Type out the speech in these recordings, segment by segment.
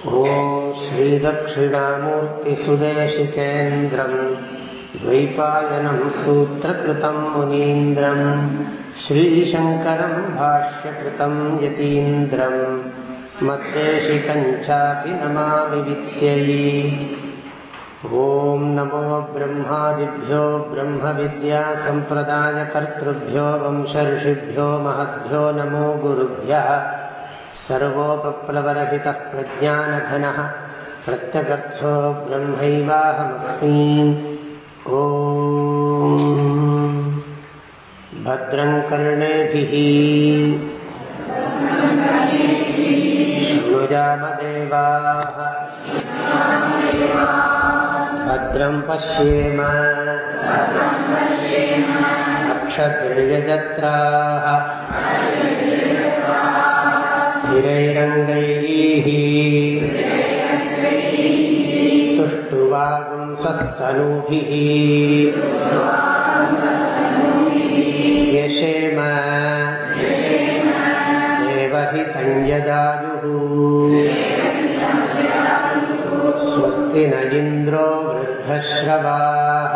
श्रीदक्षिणामूर्तिसुदेशिकेन्द्रं द्वैपायनं सूत्रकृतं मुनीन्द्रं श्रीशङ्करं भाष्यकृतं यतीन्द्रं मद्देशिकञ्चापि नमामि विद्यै ॐ नमो ब्रह्मादिभ्यो ब्रह्मविद्यासम्प्रदायकर्तृभ्यो वंशर्षिभ्यो महद्भ्यो नमो गुरुभ्यः सर्वोपप्लवरहितः प्रज्ञानघनः प्रत्यगर्थो ब्रह्मैवाहमस्मि। ॐ भद्रं पश्येम। अक्षभिर्यजत्राः स्थिरैरङ्गैः तुष्टुवागुंसस्तनूभिः यशेम देवहितं यदायुः स्वस्ति न इन्द्रो वृद्धश्रवाः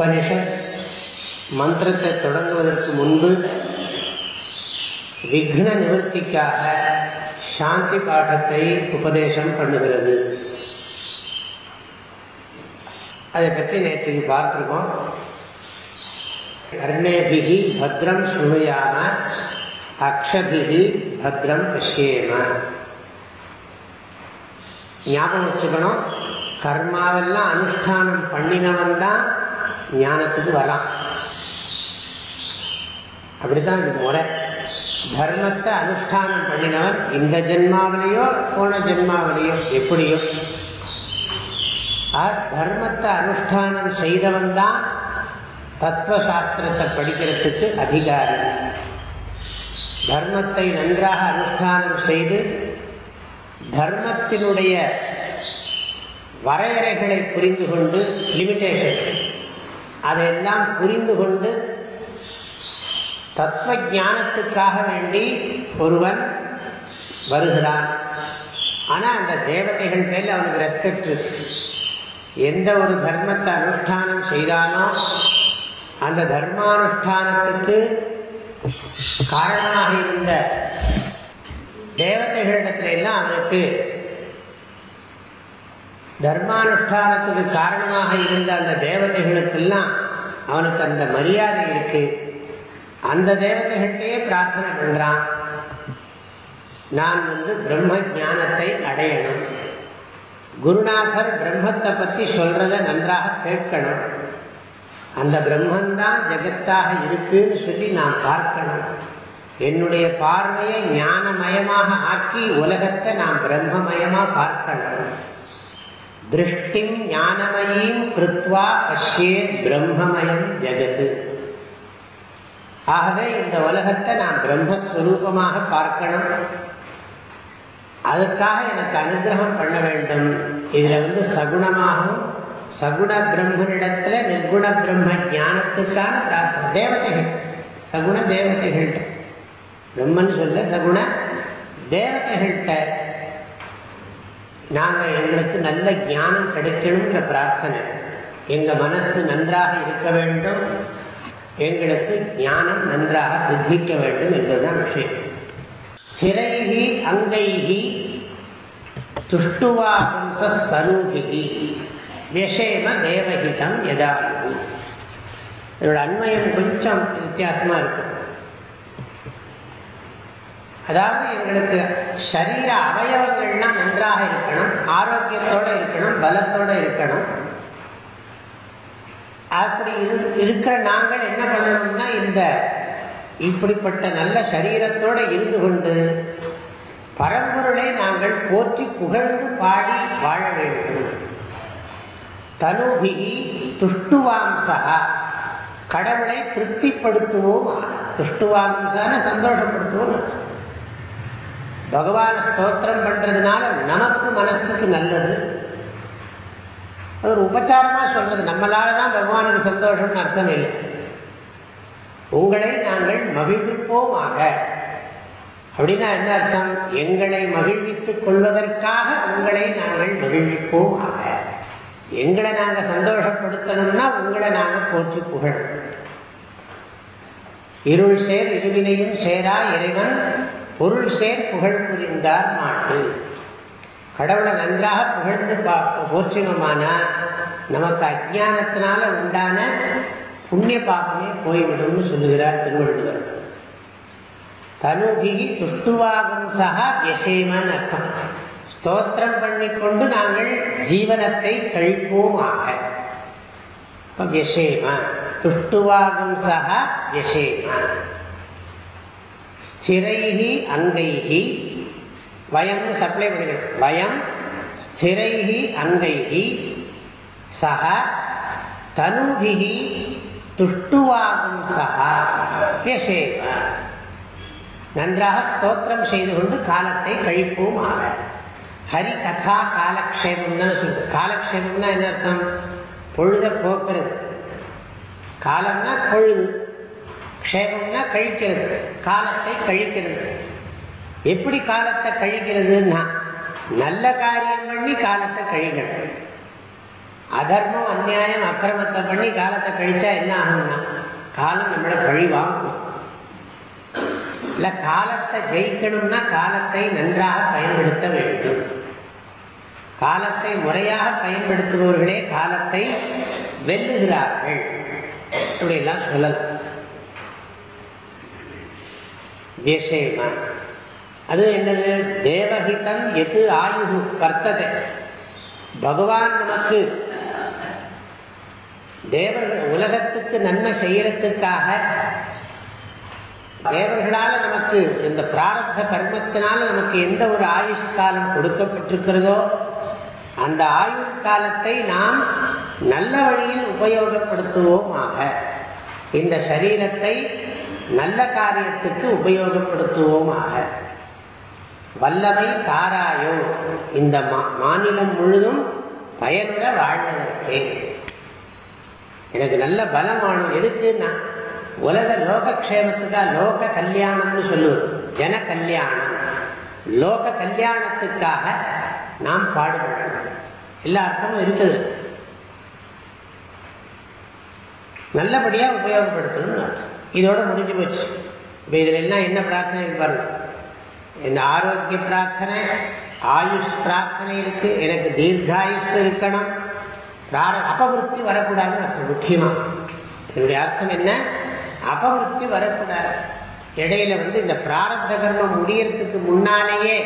உபனிஷத் மந்திரத்தை தொடங்குவதற்கு முன்பு விக்ன நிவர்த்திக்காக சாந்தி பாட்டத்தை உபதேசம் பண்ணுகிறது. அதை பற்றி நேற்றுக்கு பார்த்துருக்கோம். கர்ணேபிகி பத்ரம் சுமையாம அக்ஷபிகி பத்ரம் பஷ்யேம. ஞாபகம் வச்சுக்கணும் கர்மாவெல்லாம் அனுஷ்டானம் பண்ணினவன் தான் ஞானத்துக்கு வரான் அப்படித்தான் இதுக்கு முறை. தர்மத்தை அனுஷ்டானம் பண்ணினவன் இந்த ஜென்மாவிலேயோ போன ஜென்மாவிலேயோ எப்படியோ. தர்மத்தை அனுஷ்டானம் செய்தவன் தான் தத்துவசாஸ்திரத்தை படிக்கிறதுக்கு அதிகாரி. தர்மத்தை நன்றாக அனுஷ்டானம் செய்து தர்மத்தினுடைய வரையறைகளை புரிந்து கொண்டு லிமிட்டேஷன்ஸ் அதையெல்லாம் புரிந்து கொண்டு தத்துவ ஞானத்துக்காக வேண்டி ஒருவன் வருகிறான். ஆனால் அந்த தேவதைகள் மேல் அவனுக்கு ரெஸ்பெக்ட் இருக்கு. எந்த ஒரு தர்மத்தை அனுஷ்டானம் செய்தானோ அந்த தர்மானுஷ்டானத்துக்கு காரணமாக இருந்த தேவதைகளிடத்துல எல்லாம் அவனுக்கு தர்மானுஷ்டானத்துக்கு காரணமாக இருந்த அந்த தேவதைகளுக்கெல்லாம் அவனுக்கு அந்த மரியாதை இருக்கு. அந்த தேவதைகள்கிட்டயே பிரார்த்தனை பண்ணுறான் நான் வந்து பிரம்ம ஜானத்தை அடையணும். குருநாதர் பிரம்மத்தை பற்றி சொல்கிறத நன்றாக கேட்கணும். அந்த பிரம்மந்தான் ஜெகத்தாக இருக்குன்னு சொல்லி நான் பார்க்கணும். என்னுடைய பார்வையை ஞானமயமாக ஆக்கி உலகத்தை நான் பிரம்மமயமாக பார்க்கணும். திருஷ்டிம் ஞானமயீம் கிருத்வா பஷ்யேத் பிரம்மமயம் ஜெகத்து ஆகவே இந்த உலகத்தை நான் பிரம்மஸ்வரூபமாக பார்க்கணும். அதுக்காக எனக்கு அனுகிரகம் பண்ண வேண்டும். இதில் வந்து சகுணமாகவும் சகுண பிரம்மனிடத்தில் நிர்குண பிரம்ம ஞானத்துக்கான பிரார்த்தனை. தேவதைகள் சகுண தேவதைகள்கிட்ட. பிரம்மன் சொல்ல சகுண தேவதைகள்கிட்ட நாங்கள் எங்களுக்கு நல்ல ஞானம் கிடைக்கணுங்கிற பிரார்த்தனை. எங்கள் மனசு நன்றாக இருக்க வேண்டும். எங்களுக்கு ஞானம் நன்றாக சித்திக்க வேண்டும் என்பதுதான் விஷயம். சிறைகி அங்கைகி துஷ்டுவாகும்சஸ்தனூகி விஷேம தேவஹிதம் எதாகும் இதோட அண்மையம் கொஞ்சம் வித்தியாசமாக இருக்கும். அதாவது எங்களுக்கு சரீர அவயவங்கள்லாம் நன்றாக இருக்கணும் ஆரோக்கியத்தோடு இருக்கணும் பலத்தோடு இருக்கணும். அப்படி இரு இருக்கிற நாங்கள் என்ன பண்ணணும்னா இந்த இப்படிப்பட்ட நல்ல சரீரத்தோடு இருந்து கொண்டு பரம்பொருளை நாங்கள் போற்றி புகழ்ந்து பாடி வாழ வேண்டும். தனுபி துஷ்டுவாம்சா கடவுளை திருப்திப்படுத்துவோம். துஷ்டுவாம்சான சந்தோஷப்படுத்துவோம் பகவான ஸ்தோத்திரம் பண்ணுறதுனால நமக்கு மனசுக்கு நல்லது. அது ஒரு உபச்சாரமாக சொல்கிறது நம்மளால தான் பகவானுக்கு சந்தோஷம்னு அர்த்தம் இல்லை. உங்களை நாங்கள் மகிழ்விப்போமாக. அப்படின்னா என்ன அர்த்தம்? எங்களை மகிழ்வித்துக் கொள்வதற்காக உங்களை நாங்கள் மகிழ்விப்போமாக. எங்களை நாங்கள் சந்தோஷப்படுத்தணும்னா உங்களை நாங்கள் போற்றி புகழ். இருள் சேர் இருவினையும் சேரா இறைவன். பொருள் சேர் புகழ் புரிந்தார் மாட்டு. கடவுளை நன்றாக புகழ்ந்து பா போற்றினோமானா நமக்கு அஜானத்தினால உண்டான புண்ணிய பாபமே போய்விடும்னு சொல்லுகிறார் திருவள்ளுவர். தனுகி துஷ்டுவாகும் சகா யசேமன் அர்த்தம். ஸ்தோத்திரம் பண்ணிக்கொண்டு நாங்கள் ஜீவனத்தை கழிப்போமாக. வியசேம துஷ்டுவாகும் சகா வியசேம. ஸ்திரைஹி அங்கைஹி. வயம்னு சப்ளை பண்ணிக்கணும். வயம் ஸ்திரைஹி அங்கைஹி. சக தனுபிஹி துஷ்டுவாகும் சகா வியசேம நன்றாக ஸ்தோத்திரம் செய்து கொண்டு காலத்தை கழிப்போம் ஆக. ஹரி கதா காலக்ஷேபம் தான் சொல்லுது காலக்ஷேபம்னா என்ன அர்த்தம்? பொழுத போக்குறது. காலம்னா பொழுது. க்ஷேபம்னா கழிக்கிறது. காலத்தை கழிக்கிறது. எப்படி காலத்தை கழிக்கிறதுன்னா நல்ல காரியம் பண்ணி காலத்தை கழிக்கணும். அதர்மம் அந்நியாயம் அக்கிரமத்தை பண்ணி காலத்தை கழிச்சா என்ன ஆகும்னா காலம் நம்மளை பழி வாங்கும் இல்லை காலத்தை ஜெயிக்கணும்னா காலத்தை நன்றாக பயன்படுத்த வேண்டும். காலத்தை முறையாக பயன்படுத்துபவர்களே காலத்தை வெல்லுகிறார்கள். இப்படியெல்லாம் சொல்லலாம். விஷயமா அது என்னது? தேவஹிதம் எது ஆயுகு வர்த்ததை பகவான் நமக்கு தேவர்கள் உலகத்துக்கு நன்மை செய்யறதுக்காக தேவர்களால் நமக்கு இந்த பிராரப்த கர்மத்தினால நமக்கு எந்த ஒரு ஆயுஷ் காலம் கொடுக்கப்பட்டிருக்கிறதோ அந்த ஆயுள் காலத்தை நாம் நல்ல வழியில் உபயோகப்படுத்துவோமாக. இந்த சரீரத்தை நல்ல காரியத்துக்கு உபயோகப்படுத்துவோமாக. வல்லமை தாராயோ. இந்த மாநிலம் முழுதும் பயனுற வாழ்வதற்கே. எனக்கு நல்ல பலமானும் எதுக்குன்னா உலக லோகக்ஷேமத்துக்காக லோக கல்யாணம்னு சொல்லுவது. ஜன கல்யாணம். லோக கல்யாணத்துக்காக நாம் பாடுபடணும். எல்லா அர்த்தமும் இருக்குது. நல்லபடியாக உபயோகப்படுத்தணும்னு அர்த்தம். இதோட முடிஞ்சு போச்சு. இப்போ இதில் என்ன என்ன பிரார்த்தனை பாருங்கள் இந்த ஆரோக்கிய பிரார்த்தனை ஆயுஷ் பிரார்த்தனை இருக்குது எனக்கு தீர்காயுஷ் இருக்கணும். பிரார அபமிருத்தி வரக்கூடாதுன்னு அர்த்தம் முக்கியமாக இதனுடைய அர்த்தம் என்ன? அபமிருத்தி வரக்கூடாது. இடையில வந்து இந்த பிராரத்த கர்மம் முடியறதுக்கு முன்னாலேயே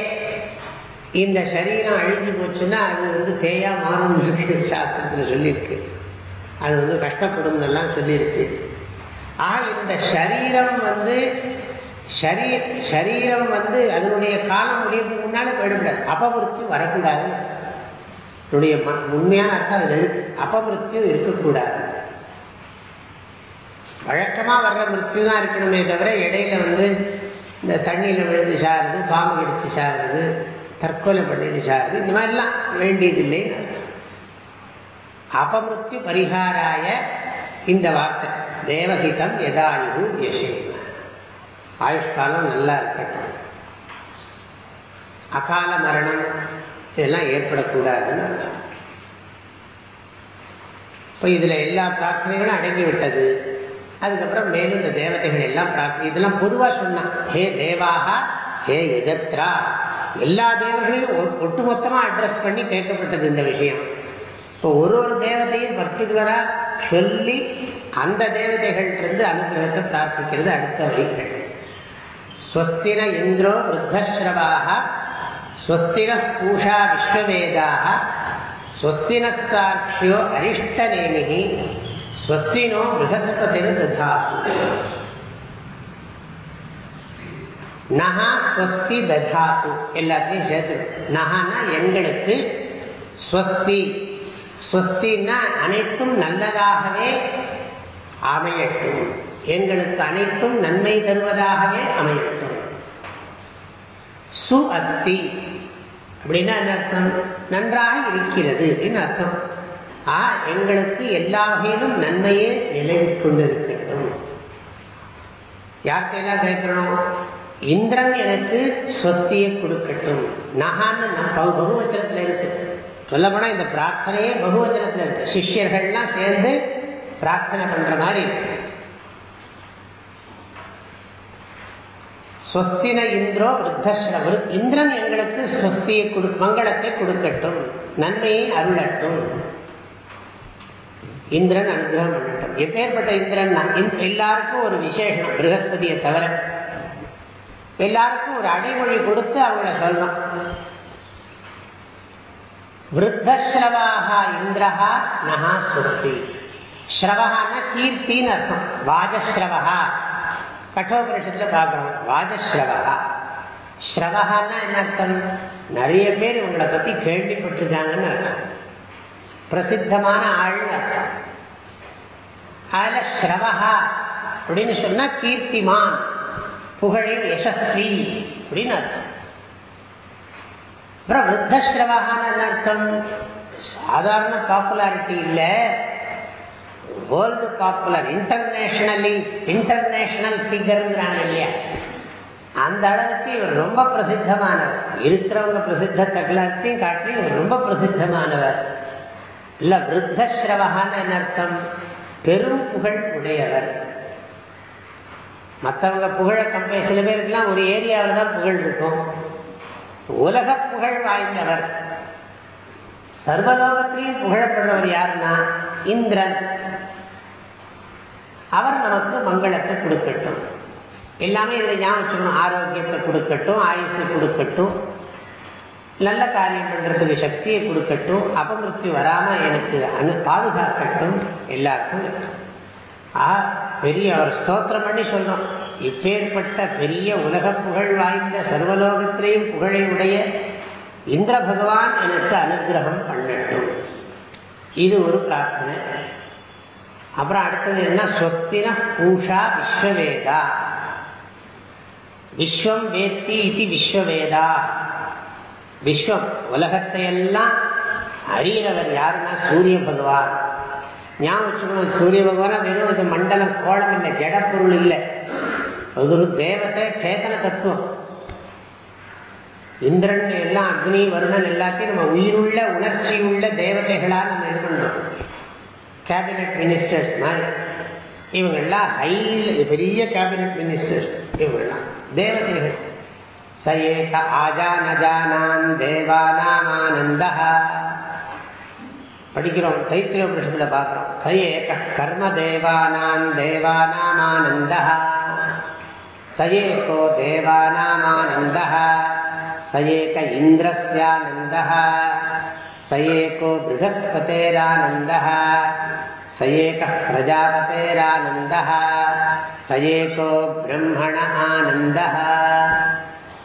இந்த சரீரம் அழிஞ்சு போச்சுன்னா அது வந்து பேயா மாறும் சாஸ்திரத்தில் சொல்லியிருக்கு. அது வந்து கஷ்டப்படும் எல்லாம் சொல்லியிருக்கு. ஆக இந்த சரீரம் வந்து சரீ சரீரம் வந்து அதனுடைய காலம் முடியறதுக்கு முன்னால் போயிடக்கூடாது. அபமிருத்தி வரக்கூடாதுன்னு அர்த்தம். என்னுடைய உண்மையான அர்த்தம் அதில் இருக்குது அபமிருத்தியும் இருக்கக்கூடாது. வழக்கமாக வர்ற மிருத்யு தான் இருக்கணுமே தவிர இடையில வந்து இந்த தண்ணியில் விழுந்து சாருது பாம்பு கடிச்சு சாருது தற்கொலை பண்ணிட்டு சாருது இந்த மாதிரிலாம் வேண்டியதில்லைன்னு அர்த்தம். அபமிருத்யு பரிகாராய இந்த வார்த்தை. தேவகிதம் எதாயு யசேம ஆயுஷ்காலம் நல்லா இருக்கட்டும். அகால மரணம் இதெல்லாம் ஏற்படக்கூடாதுன்னு அர்த்தம். இப்போ இதில் எல்லா பிரார்த்தனைகளும் அடங்கிவிட்டது. அதுக்கப்புறம் மேலும் இந்த தேவதைகள் எல்லாம் பிரார்த்தனை இதெல்லாம் பொதுவாக சொன்னான் ஹே தேவாக ஹே யஜத்ரா. எல்லா தேவர்களையும் ஒட்டுமொத்தமாக அட்ரஸ் பண்ணி கேட்கப்பட்டது இந்த விஷயம். இப்போ ஒரு ஒரு தேவதையும் பர்டிகுலராக சொல்லி அந்த தேவதைகள்கிட்ட அனுகிரகத்தை பிரார்த்திக்கிறது அடுத்த வரிகள். ஸ்வஸ்தின இந்திரோ விருத்தஸ்ரவாக ஸ்வஸ்தின பூஷா விஸ்வவேதாக ஸ்வஸ்தினஸ்தாட்சியோ அரிஷ்டநேமி ஸ்வஸ்தினோ ப்ரகஸ்பதி ததாத்து நகா ஸ்வஸ்தி ததாத்து எல்லாத்தையும் சேர்த்துடும் நகானா எங்களுக்கு ஸ்வஸ்தி. ஸ்வஸ்தின்னா அனைத்தும் நல்லதாகவே அமையட்டும். எங்களுக்கு அனைத்தும் நன்மை தருவதாகவே அமையட்டும். சு அஸ்தி. அப்படின்னா என்ன அர்த்தம்? நன்றாக இருக்கிறது அப்படின்னு அர்த்தம். ஆ எங்களுக்கு எல்லா வகையிலும் நன்மையே நிலவி கொண்டிருக்கட்டும். யார்கிட்டையெல்லாம் கேட்கிறோம்? இந்திரன் எனக்கு ஸ்வஸ்தியை கொடுக்கட்டும். நகான்னு நம் பகுவச்சனத்தில் இருக்கு. சொல்லப்போனால் இந்த பிரார்த்தனையே பகுவச்சனத்தில் இருக்கு. சிஷ்யர்கள்லாம் சேர்ந்து பிரார்த்தனை பண்ணுற மாதிரி இருக்கு. ஸ்வஸ்தின இந்திரோ விருத்தஸ்ரவ இந்திரன் எங்களுக்கு ஸ்வஸ்தியை கொடு மங்களத்தை கொடுக்கட்டும் நன்மையை அருளட்டும். இந்திரன் அனுகிரகம் பண்ணட்டும். எப்பேற்பட்ட இந்திரன் எல்லாருக்கும் ஒரு விசேஷம் ப்ரகஸ்பதியை தவிர. எல்லாருக்கும் ஒரு அடைமொழி கொடுத்து அவங்கள சொல்றோம் விருத்தஸ்ரவாக இந்திரஹா நகா ஸ்வஸ்தி. ஸ்ரவஹான்னா கீர்த்தின்னு அர்த்தம். வாஜஸ்ரவஹா. கட்டோபரிஷத்தில் பார்க்குறோம். வாஜஸ்ரவஹா. ஸ்ரவஹான்னா என்ன அர்த்தம்? நிறைய பேர் இவங்களை பற்றி கேள்விப்பட்டிருக்காங்கன்னு அர்த்தம். பிரசித்தமான ஆள்னு அர்த்தம். அதில் ஸ்ரவஹா அப்படின்னு சொன்னால் கீர்த்திமான். புகழில் யசஸ்வி அப்படின்னு அர்த்தம். அப்புறம் விருத்தஸ்ரவகான்னு என்ன அர்த்தம்? சாதாரண பாப்புலாரிட்டி இல்லை. வேர்ல்டு பாப்புலர் இன்டர்நேஷனலி இன்டர்நேஷனல் ஃபிகருங்கிறாங்க இல்லையா? அந்த அளவுக்கு இவர் ரொம்ப பிரசித்தமானவர். இருக்கிறவங்க பிரசித்தத்தை எல்லாத்தையும் காட்டிலையும் இவர் ரொம்ப பிரசித்தமானவர். இல்லை விருத்தஸ்ரவகான்னு என்ன அர்த்தம்? பெரும் புகழ் உடையவர். மற்றவங்க புகழ கம்பெனி சில பேருக்குலாம் ஒரு ஏரியாவில் தான் புகழ் இருக்கும். உலக புகழ் வாய்ந்தவர். சர்வலோகத்திலையும் புகழப்படுறவர் யாருன்னா இந்திரன். அவர் நமக்கு மங்களத்தை கொடுக்கட்டும். எல்லாமே இதில் ஞாபகம் வச்சுக்கணும். ஆரோக்கியத்தை கொடுக்கட்டும் ஆயுசு கொடுக்கட்டும் நல்ல காரியம் பண்ணுறதுக்கு சக்தியை கொடுக்கட்டும் அபமிருத்தி வராமல் எனக்கு அனு பாதுகாக்கட்டும் எல்லாருக்கும் இருக்கும் ஆ பெரிய அவர் ஸ்தோத்திரம் பண்ணி சொன்னோம் இப்பேற்பட்ட பெரிய உலக புகழ் வாய்ந்த சர்வலோகத்திலேயும் புகழை உடைய இந்திர பகவான் எனக்கு அனுகிரகம் பண்ணட்டும். இது ஒரு பிரார்த்தனை. அப்புறம் அடுத்தது என்ன? ஸ்வஸ்தின பூஷா விஸ்வவேதா. விஸ்வம் வேத்தி இது விஸ்வவேதா. விஸ்வம் உலகத்தையெல்லாம் அறிகிறவர் யாருன்னா சூரிய பகவான். ஞாபகம் வச்சுக்கணும் சூரிய பகவான வெறும் இந்த மண்டலம் கோலம் இல்லை ஜடப்பொருள் இல்லை. அது ஒரு தேவத்தை சேதன தத்துவம். இந்திரன் எல்லாம் அக்னி வருணன் எல்லாத்தையும் நம்ம உயிருள்ள உணர்ச்சி உள்ள தேவதைகளாக நம்ம இது பண்ணுறோம் கேபினட் மினிஸ்டர்ஸ் மாதிரி. இவங்கெல்லாம் ஹை பெரிய கேபினட் மினிஸ்டர்ஸ் இவங்கெல்லாம் தேவதைகள். ச ஏக ஆஜானஜானாம் தேவானாமானந்தா படிக்கிறோம் தைத்திரிய புருஷத்தில் பார்க்குறோம். ச ஏக கர்ம தேவானாம் தேவானாம் தேவானாமானந்தா ச ஏகோ தேவானாமானந்தா ச ஏக இந்திரஸ்யானந்தா ச ஏகோ ப்ரகஸ்பதேரானந்தா स एकः प्रजापतेरानन्दः स एको ब्रह्मण आनन्दः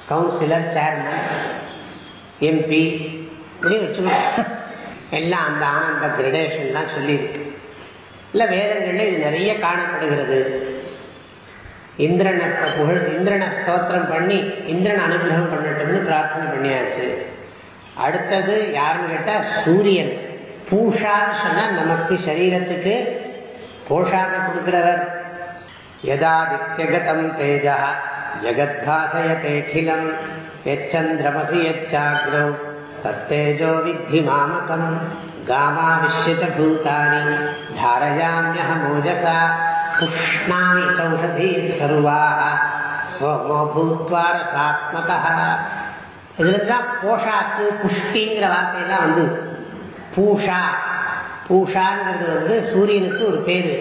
கவுன்சிலர் சேர்மன் எம்பி இப்படி வச்சுக்கணும் எல்லாம் அந்த ஆனந்த கிரடேஷன்லாம் சொல்லியிருக்கு இல்லை வேதங்களில் இது நிறைய காணப்படுகிறது இந்திரனை புகழ் இந்திரனை ஸ்தோத்திரம் பண்ணி இந்திரன் அனுகிரகம் பண்ணட்டும்னு பிரார்த்தனை பண்ணியாச்சு. அடுத்தது யாருன்னு கேட்டால் சூரியன். பூஷான்னு சொன்னால் நமக்கு சரீரத்துக்கு போஷாக கொடுக்குறவர். யதாதித்யகதம் தேஜா ஜகத்பாசயத்தேகிலம் எச்சந்திரமசி எச்சாக்ரோ தத்தேஜோ வித்தி மாமகம் காமா காமாவிஷ்ய பூதானி தாரயாமியஹமோஜசா புஷ்ணாமி சௌஷதி சர்வாக சோமோ பூத்வார ரசாத்மகா இதுல தான் போஷாக்கு புஷ்டிங்கிற வார்த்தையெல்லாம் வந்து பூஷா பூஷாங்கிறது வந்து சூரியனுக்கு ஒரு பேர்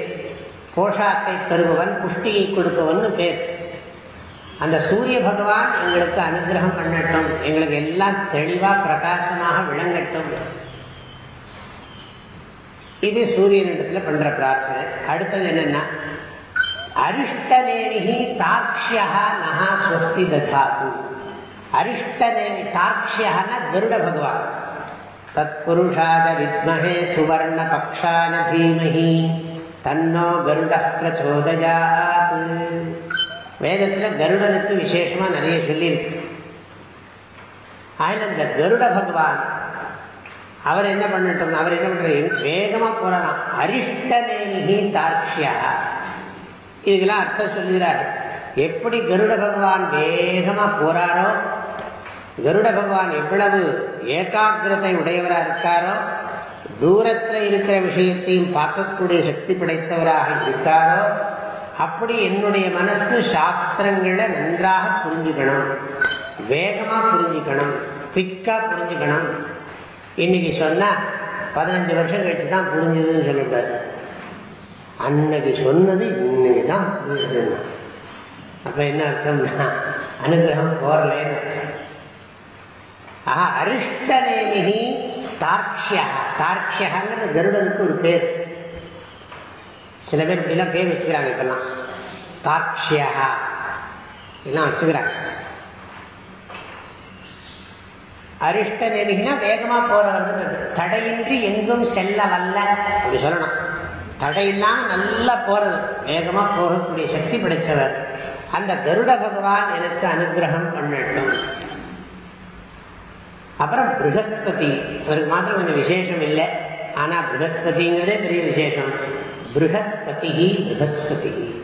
போஷாக்கை தருபவன் புஷ்டியை கொடுப்பவன் பேர் அந்த சூரிய பகவான் எங்களுக்கு அனுகிரகம் பண்ணட்டும் எங்களுக்கு எல்லாம் தெளிவாக பிரகாசமாக விளங்கட்டும் இது சூரியனிடத்தில் பண்ணுற பிரார்த்தனை. அடுத்தது என்னென்னா அரிஷ்டநேமி தார்க்ஷியா நகா ஸ்வஸ்தி ததாத்து அரிஷ்டநேமி தார்க்ஷியன்னா கருட பகவான். தத்புருஷாத வித்மஹே சுவர்ண பக்ஷான தீமஹி தன்னோ கருட பிரச்சோதயாத். வேதத்தில் கருடனுக்கு விசேஷமாக நிறைய சொல்லியிருக்கு. அதில் இந்த கருட பகவான் அவர் என்ன பண்ணட்டும் அவர் என்ன பண்ணுறாரு வேகமாக போகிறாராம் அரிஷ்டநேமிகி தார்க்ஷியா. இதுக்கெல்லாம் அர்த்தம் சொல்லுகிறார். எப்படி கருட பகவான் வேகமாக போகிறாரோ கருட பகவான் எவ்வளவு ஏகாகிரதை உடையவராக இருக்காரோ தூரத்தில் இருக்கிற விஷயத்தையும் பார்க்கக்கூடிய சக்தி படைத்தவராக இருக்காரோ அப்படி என்னுடைய மனசு சாஸ்திரங்களை நன்றாக புரிஞ்சுக்கணும். வேகமாக புரிஞ்சுக்கணும். குவிக்காக புரிஞ்சுக்கணும். இன்னைக்கு சொன்னால் பதினஞ்சு வருஷம் கழிச்சு தான் புரிஞ்சுதுன்னு சொல்லிவிட்டார் அன்னைக்கு சொன்னது இன்னைக்கு தான் புரிஞ்சுதுன்னு அப்போ என்ன அர்த்தம்னா அனுகிரகம் கோரலேன்னு அர்த்தம். ஆஹா அரிஷ்டநேமிகி தார்க்ஷியா. தார்க்ஷியாங்கிறது கருடனுக்கு ஒரு பேர். சில பேர் இப்படிலாம் பேர் வச்சுக்கிறாங்க இப்பெல்லாம். தார்க்ஷியா. இதெல்லாம் வச்சுக்கிறாங்க. அரிஷ்ட நெருகினா வேகமாக போகிறவர்னு தடையின்றி எங்கும் செல்ல வல்ல. அப்படி சொல்லணும். தடை நல்லா போகிறது வேகமாக போகக்கூடிய சக்தி பிடிச்சவர். அந்த கருட பகவான் எனக்கு அனுகிரகம் பண்ணட்டும். அப்புறம் ப்ரகஸ்பதி. அவருக்கு மாத்திரம் கொஞ்சம் விசேஷம் இல்லை. ஆனால் ப்ரகஸ்பதிங்கிறதே பெரிய விசேஷம். ப்ரகத்பதி ப்ரகஸ்பதி.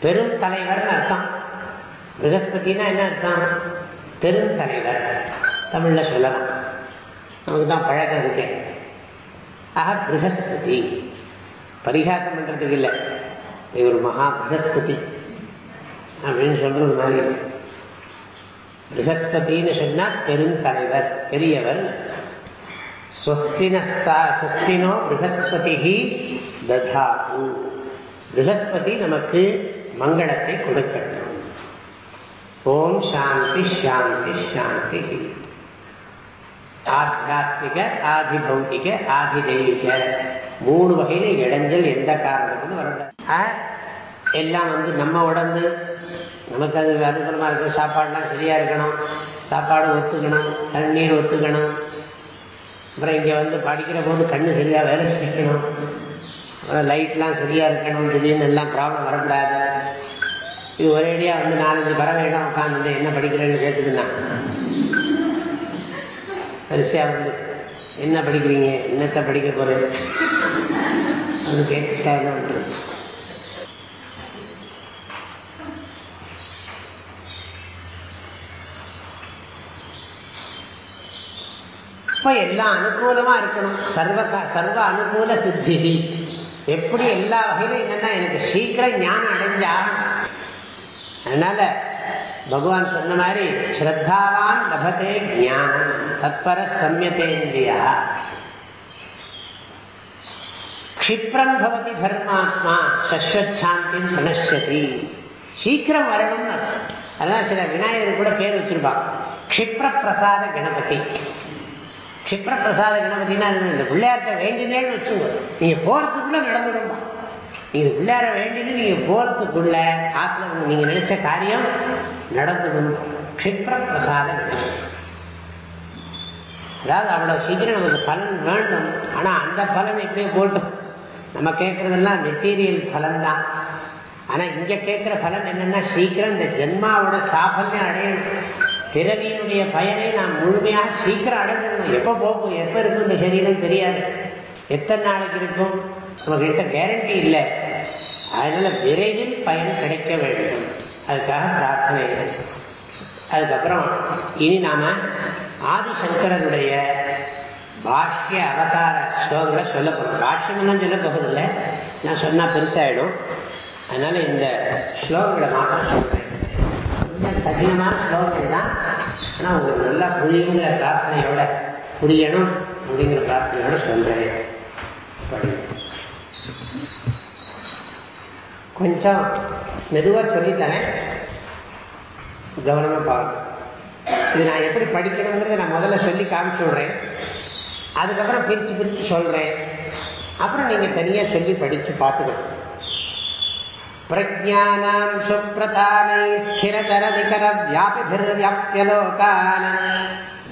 பெரும் தலைவர்னு அர்த்தம். ப்ரகஸ்பதினா என்ன அர்த்தம்? பெருந்தலைவர் தமிழில் சொல்லலாம். நமக்கு தான் பழக்கம் இருக்கேன் ஆக ப்ரகஸ்பதி. பரிகாசம் பண்ணுறதுக்கு இல்லை. இவர் மகா ப்ரகஸ்பதி அப்படின்னு சொல்கிறது மாதிரி. ப்ரகஸ்பதினு சொன்னால் பெருந்தலைவர் பெரியவர். ஸ்வஸ்தினஸ்தா ஸ்வஸ்தினோ ப்ரகஸ்பதி ததாது. ப்ரகஸ்பதி நமக்கு மங்களத்தை கொடுக்கட்டும். ஓம் சாந்தி ஷாந்தி ஷாந்தி ஆத்தியாத்மிக ஆதி பௌத்திக ஆதி தெய்வீக மூணு வகையில் இடைஞ்சல் எந்த காரணத்துக்கும் வரக்கூடாது எல்லாம் வந்து நம்ம உடம்பு. நமக்கு அது அனுகூலமாக இருக்கிற சாப்பாடெலாம் சரியாக இருக்கணும். சாப்பாடு ஒத்துக்கணும். தண்ணீர் ஒத்துக்கணும். அப்புறம் இங்கே வந்து படிக்கிற போது கண்ணு சரியாக வேலை செய்யணும். அப்புறம் லைட்லாம் சரியாக இருக்கணும். திடீர்னு எல்லாம் ப்ராப்ளம் வரக்கூடாது. இது ஒரேடியாக வந்து நாலஞ்சு பறவைலாம் உட்காந்து என்ன படிக்கிறேன்னு கேட்டுதுன்னா வரிசையாக வந்து என்ன படிக்கிறீங்க? என்னத்தை படிக்க போகிறது அது கேட்டாங்க இப்போ எல்லாம் அனுகூலமாக இருக்கணும். சர்வ சர்வ அனுகூல சித்தி. எப்படி எல்லா வகையிலும் என்னென்னா எனக்கு சீக்கிரம் ஞானம் அடைஞ்சா அதனால் பகவான் சொன்ன மாதிரி ஸ்ரத்தாவான் லபத்தே ஜானம் தத்பர சம்யதேந்திரியா க்ஷிப்ரம் பவதி தர்மாத்மா சஸ்வச்சாந்தி மனசதி சீக்கிரம் வரணும்னு அர்த்தம். அதனால் சில விநாயகர் கூட பேர் வச்சிருப்பான் க்ஷிப்ர பிரசாத கணபதி. க்ஷிப்ர பிரசாத கணபதினா இந்த பிள்ளையார்கிட்ட வேண்டினேன்னு வச்சுங்க நீங்கள் போகிறதுக்குள்ளே நடந்துடும்பா இது உள்ளார வேண்டின்னு நீங்கள் போகிறதுக்குள்ள ஆற்றுல நீங்கள் நினைச்ச காரியம் நடந்துடும். க்ஷிப்ர பிரசாத அதாவது அவ்வளோ சீக்கிரம் நமக்கு பலன் வேண்டும். ஆனால் அந்த பலன் எப்படியே போட்டும். நம்ம கேட்குறதெல்லாம் மெட்டீரியல் பலன் தான் ஆனால் இங்கே கேட்குற பலன் என்னென்னா சீக்கிரம் இந்த ஜென்மாவோட சாஃபல்யம் அடையணும். பிறவியினுடைய பயனை நாம் முழுமையாக சீக்கிரம் அடைஞ்சிடணும். எப்போ போகும்? எப்போ இருக்கும் இந்த சரீரம் தெரியாது. எத்தனை நாளைக்கு இருக்கும்? நம்மக்கிட்ட கேரண்டி இல்லை. அதனால் விரைவில் பயன் கிடைக்க வேண்டும். அதுக்காக பிரார்த்தனை அதுக்கப்புறம் இனி நாம் ஆதிசங்கரனுடைய பாஷ்ய அவதார ஸ்லோகங்களை சொல்ல போகிறோம் பாஷ்யம்லாம் சொல்ல போகிறதில்லை நான் சொன்னால் பெருசாகிடும் அதனால் இந்த ஸ்லோகங்களை மாத்திரம் சொல்கிறேன் கொஞ்சம் கடினமான ஸ்லோகங்கள் தான் ஆனால் உங்களுக்கு நல்லா புரியுங்கிற பிரார்த்தனையோட புரியணும் அப்படிங்கிற பிரார்த்தனையோட சொல்கிறேன் கொஞ்சம் மெதுவாக சொல்லித்தரேன் கவனமாக பாருங்கள் இது நான் எப்படி படிக்கணுங்கிறத நான் முதல்ல சொல்லி காமிச்சு விட்றேன் அதுக்கப்புறம் பிரித்து பிரித்து சொல்கிறேன் அப்புறம் நீங்கள் தனியாக சொல்லி படித்து பார்த்துக்கணும் प्रज्ञानां सुप्रतानैः स्थिरचरनिकरव्यापिभिर्व्याप्यलोकान्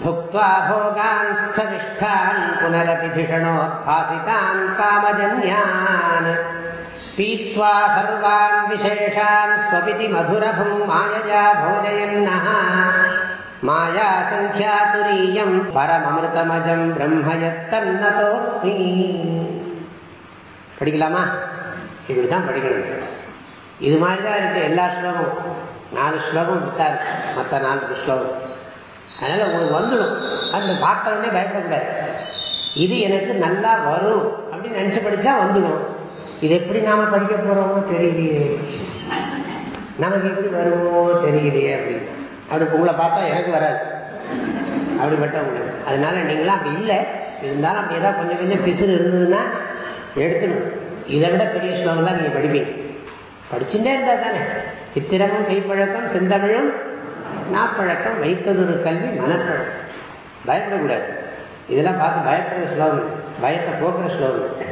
भुक्त्वा भोगांश्चविष्ठान् पुनरपि धिषणोद्भासितान् कामजन्यान् पीत्वा सर्वान् विशेषान् स्वपिति मधुरभुङ् मायया भोजयन्नः मायासङ्ख्यातुरीयं परममृतमजं ब्रह्म यत्तन्नतोऽस्मि படிக்கலாமா இப்படி தான் படிக்கணும் இது மாதிரி தான் இருக்குது எல்லா ஸ்லோகமும் நாலு ஸ்லோகம் இப்படித்தான் இருக்கு மற்ற நாலு ஸ்லோகம் அதனால் உங்களுக்கு வந்துடும் அந்த பார்த்தவொடனே பயப்படக்கூடாது இது எனக்கு நல்லா வரும் அப்படின்னு நினச்சி படித்தா வந்துடும் இது எப்படி நாம் படிக்க போகிறோமோ தெரியலையே. நமக்கு எப்படி வருமோ தெரியலையே அப்படின்னா. அப்படி உங்களை பார்த்தா எனக்கு வராது. அப்படிப்பட்டவங்க அதனால அதனால் நீங்களாம் அப்படி இல்லை. இருந்தாலும் அப்படி ஏதாவது கொஞ்சம் கொஞ்சம் பிசுறு இருந்ததுன்னா எடுத்துடும் இதை விட பெரிய ஸ்லோகம்லாம் நீங்கள் படிப்பீங்க. படிச்சுட்டே இருந்தால் தானே. சித்திரமும் கைப்பழக்கம் செந்தமிழும் நாப்பழக்கம் வைத்ததொரு கல்வி மனப்பழக்கம். பயப்படக்கூடாது. இதெல்லாம் பார்த்து பயப்படுற ஸ்லோகம் பயத்தை போக்குற ஸ்லோகம்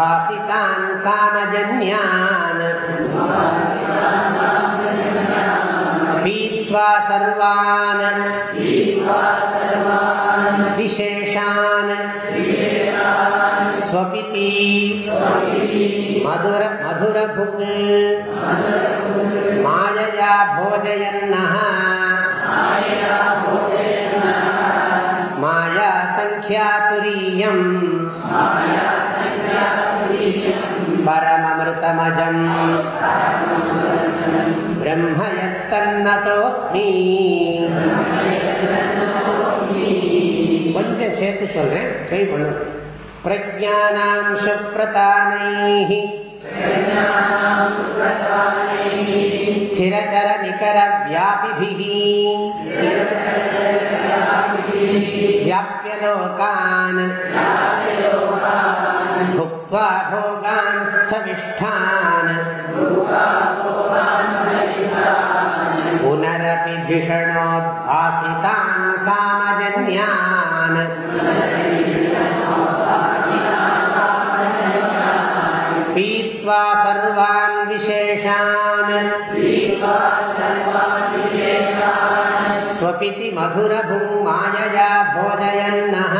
उद्भासितान् कामजन्यान्। पीत्वा सर्वान्। विशेषान्। स्वपिति। मधुर मधुरभुक्। मायया भोजयन्नः मायासङ्ख्यातुरीयम् परममृतमजम् ब्रह्म यत्तन्नतोऽस्मि கொஞ்சம் சேர்த்து சொல்றேன் ட்ரை பண்ணுங்க प्रज्ञानां सुप्रतानैः स्थिरचरनिकरव्यापिभिः व्याप्य लोकान्। भुक्त्वा भोगांस्थविष्ठान्। पुनरपि धिषणोद्भासितान् कामजन्यान्। पीत्वा सर्वान् विशेषान् स्वपिति मधुरभुं मायया भोजयन्नः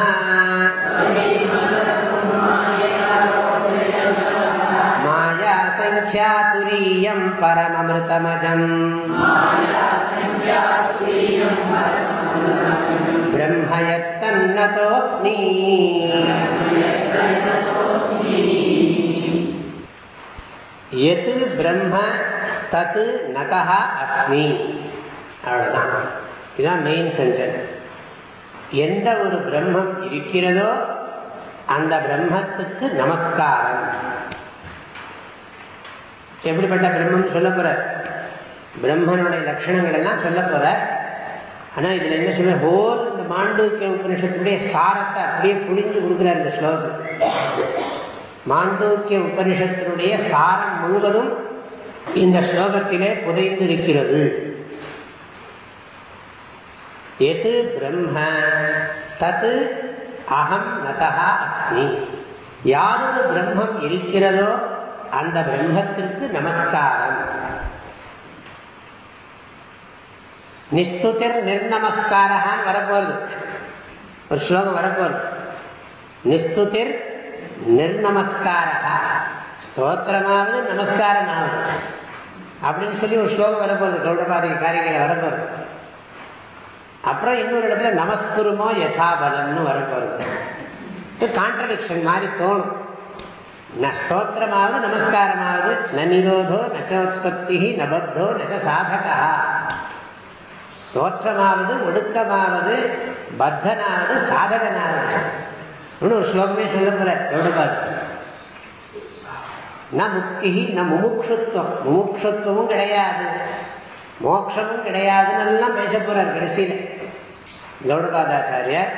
मायासङ्ख्यातुरीयं परममृतमजम् ब्रह्म यत्तन्नतोऽस्मि எது பிரம்ம தத்து நகா அஸ்மி அவ்வளோதான் இதுதான் மெயின் சென்டென்ஸ் எந்த ஒரு பிரம்மம் இருக்கிறதோ அந்த பிரம்மத்துக்கு நமஸ்காரம். எப்படிப்பட்ட பிரம்மம் சொல்ல போற? பிரம்மனுடைய லட்சணங்கள் எல்லாம் சொல்ல போற. ஆனால் இதில் என்ன சொல்ல ஹோர் இந்த மாண்டூக்கிய உபனிஷத்துடைய சாரத்தை அப்படியே புழிஞ்சு கொடுக்குறார் இந்த ஸ்லோகத்தில். மாண்டூக்கிய உபனிஷத்தினுடைய சாரம் முழுவதும் இந்த ஸ்லோகத்திலே புதைந்திருக்கிறது. எது பிரம்ம? தத்து அகம் நதா அஸ்மி. யாரொரு பிரம்மம் இருக்கிறதோ அந்த பிரம்மத்திற்கு நமஸ்காரம். நிஸ்துதிர் நிர்நமஸ்காரான்னு வரப்போகிறது ஒரு ஸ்லோகம் வரப்போகிறது நிஸ்துதிர் நிர்நமஸ்காரா ஸ்தோத்திரமாவது நமஸ்காரமாவது. அப்படின்னு சொல்லி ஒரு ஸ்லோகம் வரப்போகுது. கௌடபாதி காரிகையில் வரப்போகுது. அப்புறம் இன்னொரு இடத்துல நமஸ்குருமோ யதாபலம்னு வரப்போகுது இது கான்ட்ரடிக்ஷன் மாதிரி தோணும். ந ஸ்தோத்திரமாவது நமஸ்காரமாவது ந நிரோதோ நச்சோத்பத்தி நபத்தோ நச்ச சாதகா தோற்றமாவது ஒடுக்கமாவது பத்தனாவது சாதகனாவது. ஒரு ஸ்லோகமே சொல்ல போகிறார் ந முக்தி ந முமுட்சுத்துவம் முமுட்சுத்துவமும் கிடையாது. மோட்சமும் கிடையாதுன்னு எல்லாம் பேச போறார் கடைசியில். கௌடபாதாச்சாரியர்.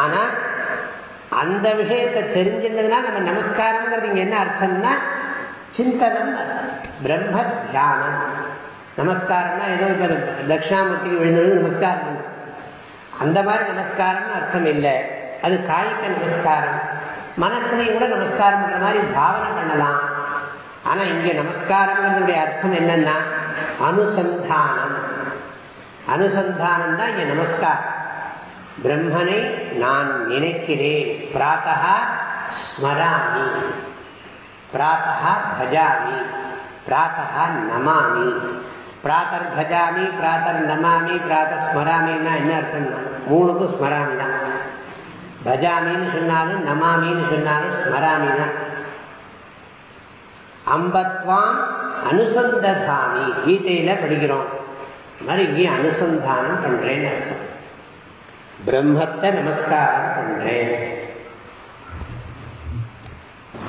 ஆனால் அந்த விஷயத்தை தெரிஞ்சிருந்ததுன்னா நம்ம நமஸ்காரங்கிறது இங்கே என்ன அர்த்தம்னா சிந்தனம் அர்த்தம். பிரம்ம தியானம். நமஸ்காரம்னா ஏதோ இப்போ தட்சிணாமூர்த்திக்கு விழுந்து நமஸ்காரம். அந்த மாதிரி நமஸ்காரம்னு அர்த்தம் இல்லை. அது காய்க்க நமஸ்காரம். மனசுலையும் கூட நமஸ்காரம் பண்ணுற மாதிரி பாவனை பண்ணலாம். ஆனால் இங்கே நமஸ்காரங்கிறதுடைய அர்த்தம் என்னன்னா அனுசந்தானம். அனுசந்தானம் தான் இங்கே நமஸ்காரம். பிரம்மனை நான் நினைக்கிறேன். பிராத்தா ஸ்மராமி. பிராத்தா பஜாமி. பிராத்தா நமாமி. பிராத்தர் பஜாமி பிராத்தர் நமாமி பிராத்த ஸ்மராமின்னா என்ன அர்த்தம்னா மூணுக்கும் ஸ்மராமி தான் பஜாமின்னு சொன்னாலும் நமாமின்னு சொன்னாலும் ஸ்மராமி தான் அம்பத்வாம் அனுசந்ததாமி. கீதையில் படிக்கிறோம். மாதிரி இங்கேயும் அனுசந்தானம் பண்ணுறேன்னு அர்த்தம். பிரம்மத்தை நமஸ்காரம் பண்றேன்.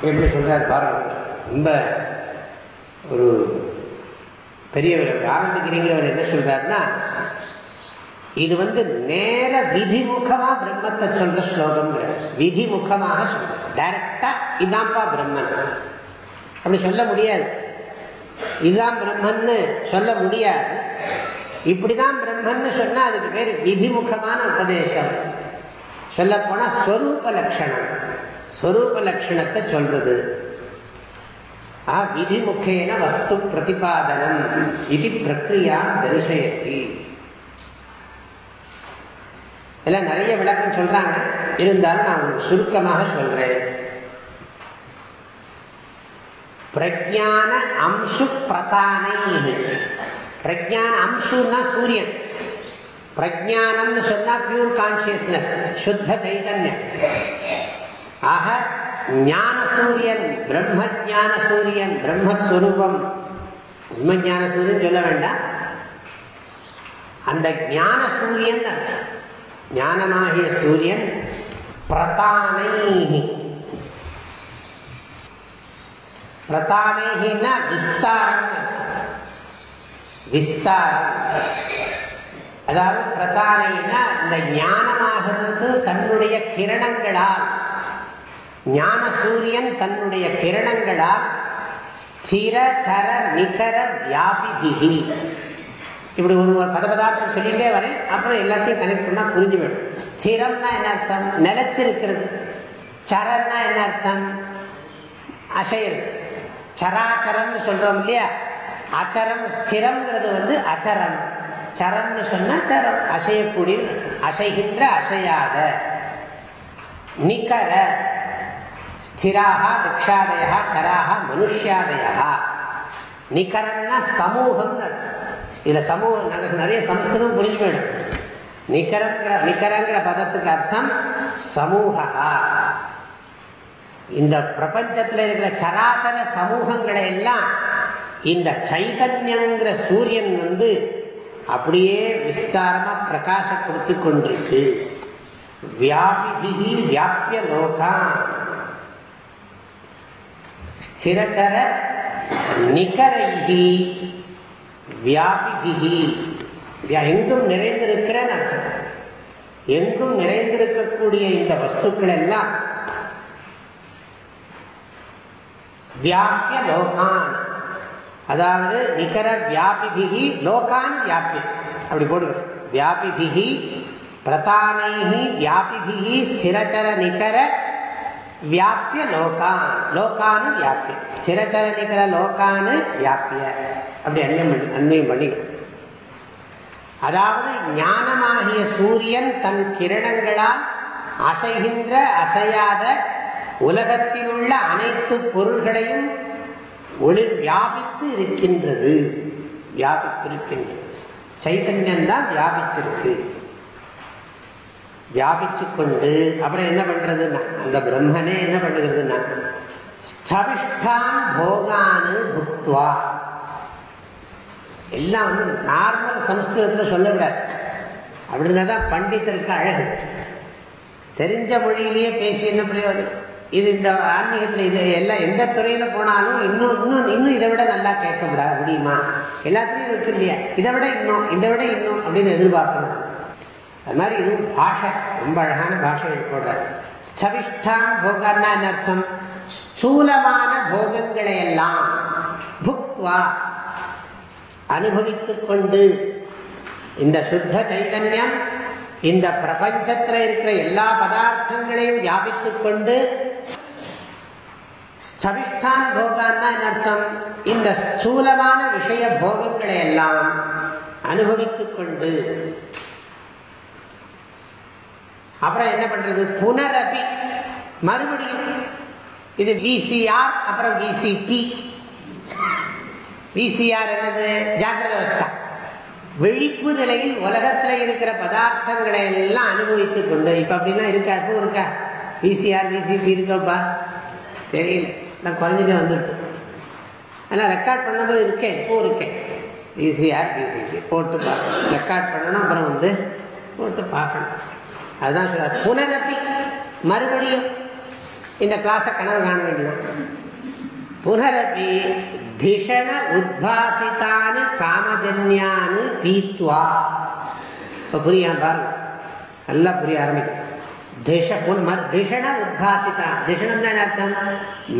எப்படி சொல்றார் பாருங்க. ரொம்ப ஒரு பெரியவர் ஆனந்தகிரிங்கிறவர் என்ன சொல்றாருன்னா இது வந்து நேர விதிமுகமா பிரம்மத்தை சொல்ற ஸ்லோகம்ங்கிற விதிமுகமாக சொல்ற டைரக்டா இதான்ப்பா பிரம்மன். அப்படி சொல்ல முடியாது. இதுதான் பிரம்மன்னு சொல்ல முடியாது. இப்படிதான் பிரம்மன்னு சொன்னால் அதுக்கு பேர் விதிமுகமான உபதேசம். சொல்லப்போனால் ஸ்வரூப லட்சணம். ஸ்வரூப லட்சணத்தை சொல்றது. ஆ விதிமுகேன வஸ்து பிரதிபாதனம் இது பிரக்ரியா தரிசயத்தி இதெல்லாம் நிறைய விளக்கம் சொல்கிறாங்க இருந்தாலும் நான் சுருக்கமாக சொல்கிறேன் பிரஜான அம்சு பிரதானை பிரஜான அம்சுன்னா சூரியன். பிரஜானம்னு சொன்னா பியூர் கான்சியஸ்னஸ் சுத்த சைதன்யம். ஆக ஞான சூரியன் பிரம்ம ஜான சூரியன் பிரம்மஸ்வரூபம் உண்மை ஞான சூரியன் சொல்ல வேண்டாம். அந்த ஞான சூரியன் அர்த்தம் ஞானமாகிய சூரியன் பிரதானை பிரதானேகின்னா விஸ்தாரம் விஸ்தாரம் அதாவது பிரதானைனா இந்த ஞானமாகிறது தன்னுடைய கிரணங்களால் ஞான சூரியன் தன்னுடைய கிரணங்களால் ஸ்திர சர நிகர வியாபிகி இப்படி ஒரு ஒரு பதபதார்த்தம் சொல்லிகிட்டே வரேன் அப்புறம் எல்லாத்தையும் கனெக்ட் பண்ணால் புரிஞ்சு போயிடும் ஸ்திரம்னா என்ன அர்த்தம் நிலச்சிருக்கிறது சரன்னா என்ன அர்த்தம் அசையிறது சராச்சரம்னு சொல்கிறோம் இல்லையா? அச்சரம் ஸ்திரம்ங்கிறது வந்து அச்சரம். சரம்னு சொன்னால் சரம். அசையக்கூடிய அசைகின்ற அசையாத. நிகர ஸ்திராக விக்ஷாதயா சராக மனுஷாதயா நிகரம்னா சமூகம்னு அர்த்தம். இதில் சமூகம் எனக்கு நிறைய சம்ஸ்கிருதம் புரிஞ்சு போயிடும். நிகரங்கிற நிகரங்கிற பதத்துக்கு அர்த்தம் சமூகா இந்த பிரபஞ்சத்தில் இருக்கிற சராச்சர சமூகங்களை எல்லாம் இந்த சைதன்யங்கிற சூரியன் வந்து அப்படியே விஸ்தாரமாக பிரகாசப்படுத்தி கொண்டிருக்கு. வியாபிபிகி வியாபிய லோகான். ஸ்திரச்சர நிகரைகி வியாபிபிகி. எங்கும் நிறைந்திருக்கிறேன்னு அர்த்தம். எங்கும் நிறைந்திருக்கக்கூடிய இந்த வஸ்துக்கள் எல்லாம் வியாபிய லோகான். அதாவது நிகர வியாபிபிகி லோகான் வியாபியம் அப்படி போடுங்க. வியாபிபிகி பிரதானைஹி வியாபிபிகி ஸ்திரச்சர நிகர வியாபிய லோகான். லோகானு வியாபிய. ஸ்திரச்சர நிகர லோகானு வியாபிய. அப்படி அன்னியம் பண்ணி அன்னியம் பண்ணிக்கணும். அதாவது ஞானமாகிய சூரியன் தன் கிரணங்களால் அசைகின்ற அசையாத உலகத்தில் உள்ள அனைத்து பொருள்களையும் ஒளிர் வியாபித்து இருக்கின்றது வியாபித்திருக்கின்றது. சைதன்யம் தான் வியாபிச்சிருக்கு. வியாபிச்சு கொண்டு அப்புறம் என்ன பண்றதுன்னா அந்த பிரம்மனே என்ன பண்ணுகிறதுன்னா ஸ்தவிஷ்டான் போகானு புக்துவா. எல்லாம் வந்து நார்மல் சம்ஸ்கிருதத்தில் சொல்லக்கூடாது. அப்படின்னா தான் பண்டிதருக்கு அழகு. தெரிஞ்ச மொழியிலேயே பேசி என்ன பிரயோஜனம்? இது இந்த ஆன்மீகத்தில் இது எல்லாம் எந்த துறையில் போனாலும் இன்னும் இன்னும் இன்னும் இதை விட நல்லா கேட்க முடியாது. முடியுமா? எல்லாத்துலேயும் இருக்கு இல்லையா? இதை விட இன்னும் இதை விட இன்னும் அப்படின்னு எதிர்பார்க்கணும் அது மாதிரி இதுவும் பாஷை. ரொம்ப அழகான பாஷைகள் போடுறாரு. ஸ்தவிஷ்டான் போகன்னா என்ன அர்த்தம் ஸ்தூலமான போகங்களை எல்லாம் புக்வா அனுபவித்து கொண்டு இந்த சுத்த சைதன்யம் இந்த பிரபஞ்சத்தில் இருக்கிற எல்லா பதார்த்தங்களையும் வியாபித்துக் கொண்டு ஸ்தவிஷ்டான் போகான்னா அர்த்தம்? இந்த ஸ்தூலமான விஷய போகங்களை எல்லாம் அனுபவித்துக் கொண்டு. அப்புறம் என்ன பண்றது? புனரபி. மறுபடியும் இது விசிஆர் அப்புறம் விசிபி விசிஆர் என்னது? ஜாகிரத அவஸ்தா. விழிப்பு நிலையில் உலகத்தில் இருக்கிற பதார்த்தங்களை எல்லாம் அனுபவித்துக் கொண்டு இப்போ அப்படிலாம் இருக்கா இப்போ இருக்கா? விசிஆர் விசிபி இருக்கப்பா? தெரியல. நான் குறைஞ்சிட்டே வந்துடுது. ஆனால் ரெக்கார்ட் பண்ணது இருக்கேன் இப்போ இருக்கேன். விசிஆர் விசிபி போட்டு பார்க்கணும். ரெக்கார்ட் பண்ணணும் அப்புறம் வந்து போட்டு பார்க்கணும். அதுதான் சொல்ல புனரப்பி மறுபடியும் இந்த கிளாஸை கனவு காண வேண்டியதான் புனரப்பி திஷண உத்வாசித்தானு காமஜன்யானு பீத்வா இப்போ புரியா பாருங்க நல்லா புரிய ஆரம்பிக்கும் திஷ திஷண உத்வாசித்தான் திஷணம் தான் அர்த்தம்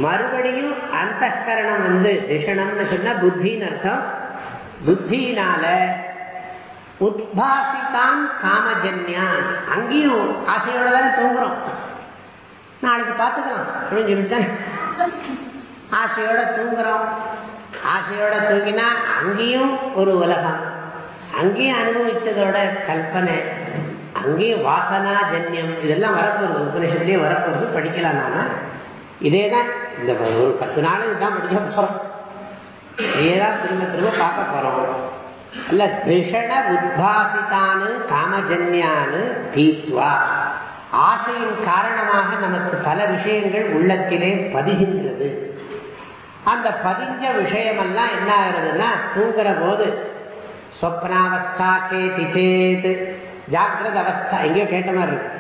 மறுபடியும் அந்த கரணம் வந்து திஷணம்னு சொன்னால் புத்தின்னு அர்த்தம் புத்தினால உத்வாசித்தான் காமஜன்யான் அங்கேயும் ஆசையோடு தானே தூங்குறோம் நாளைக்கு பார்த்துக்கலாம் அப்படின்னு சொல்லிட்டு தானே ஆசையோடு தூங்குறோம் ஆசையோட தூங்கினா அங்கேயும் ஒரு உலகம். அங்கேயும் அனுபவிச்சதோட கல்பனை அங்கேயும் வாசனா ஜன்யம் இதெல்லாம் வரப்போகிறது உபநிஷத்துலேயே வரப்போகிறது படிக்கலாம் நாம. இதே தான் இந்த ஒரு பத்து நாள் இதுதான் படிக்க போகிறோம் இதே தான் திரும்ப திரும்ப பார்க்க போகிறோம் அல்ல திருஷண உத்தாசித்தானு காமஜன்யானு பீத்வா. ஆசையின் காரணமாக நமக்கு பல விஷயங்கள் உள்ளத்திலே பதிகின்றது. அந்த பதிஞ்ச விஷயமெல்லாம் என்ன ஆகுறதுன்னா தூங்குற போது ஸ்வப்னாவஸ்தா கேதி சேத். ஜாகிரத அவஸ்தா எங்கேயோ கேட்ட மாதிரி இருக்கு.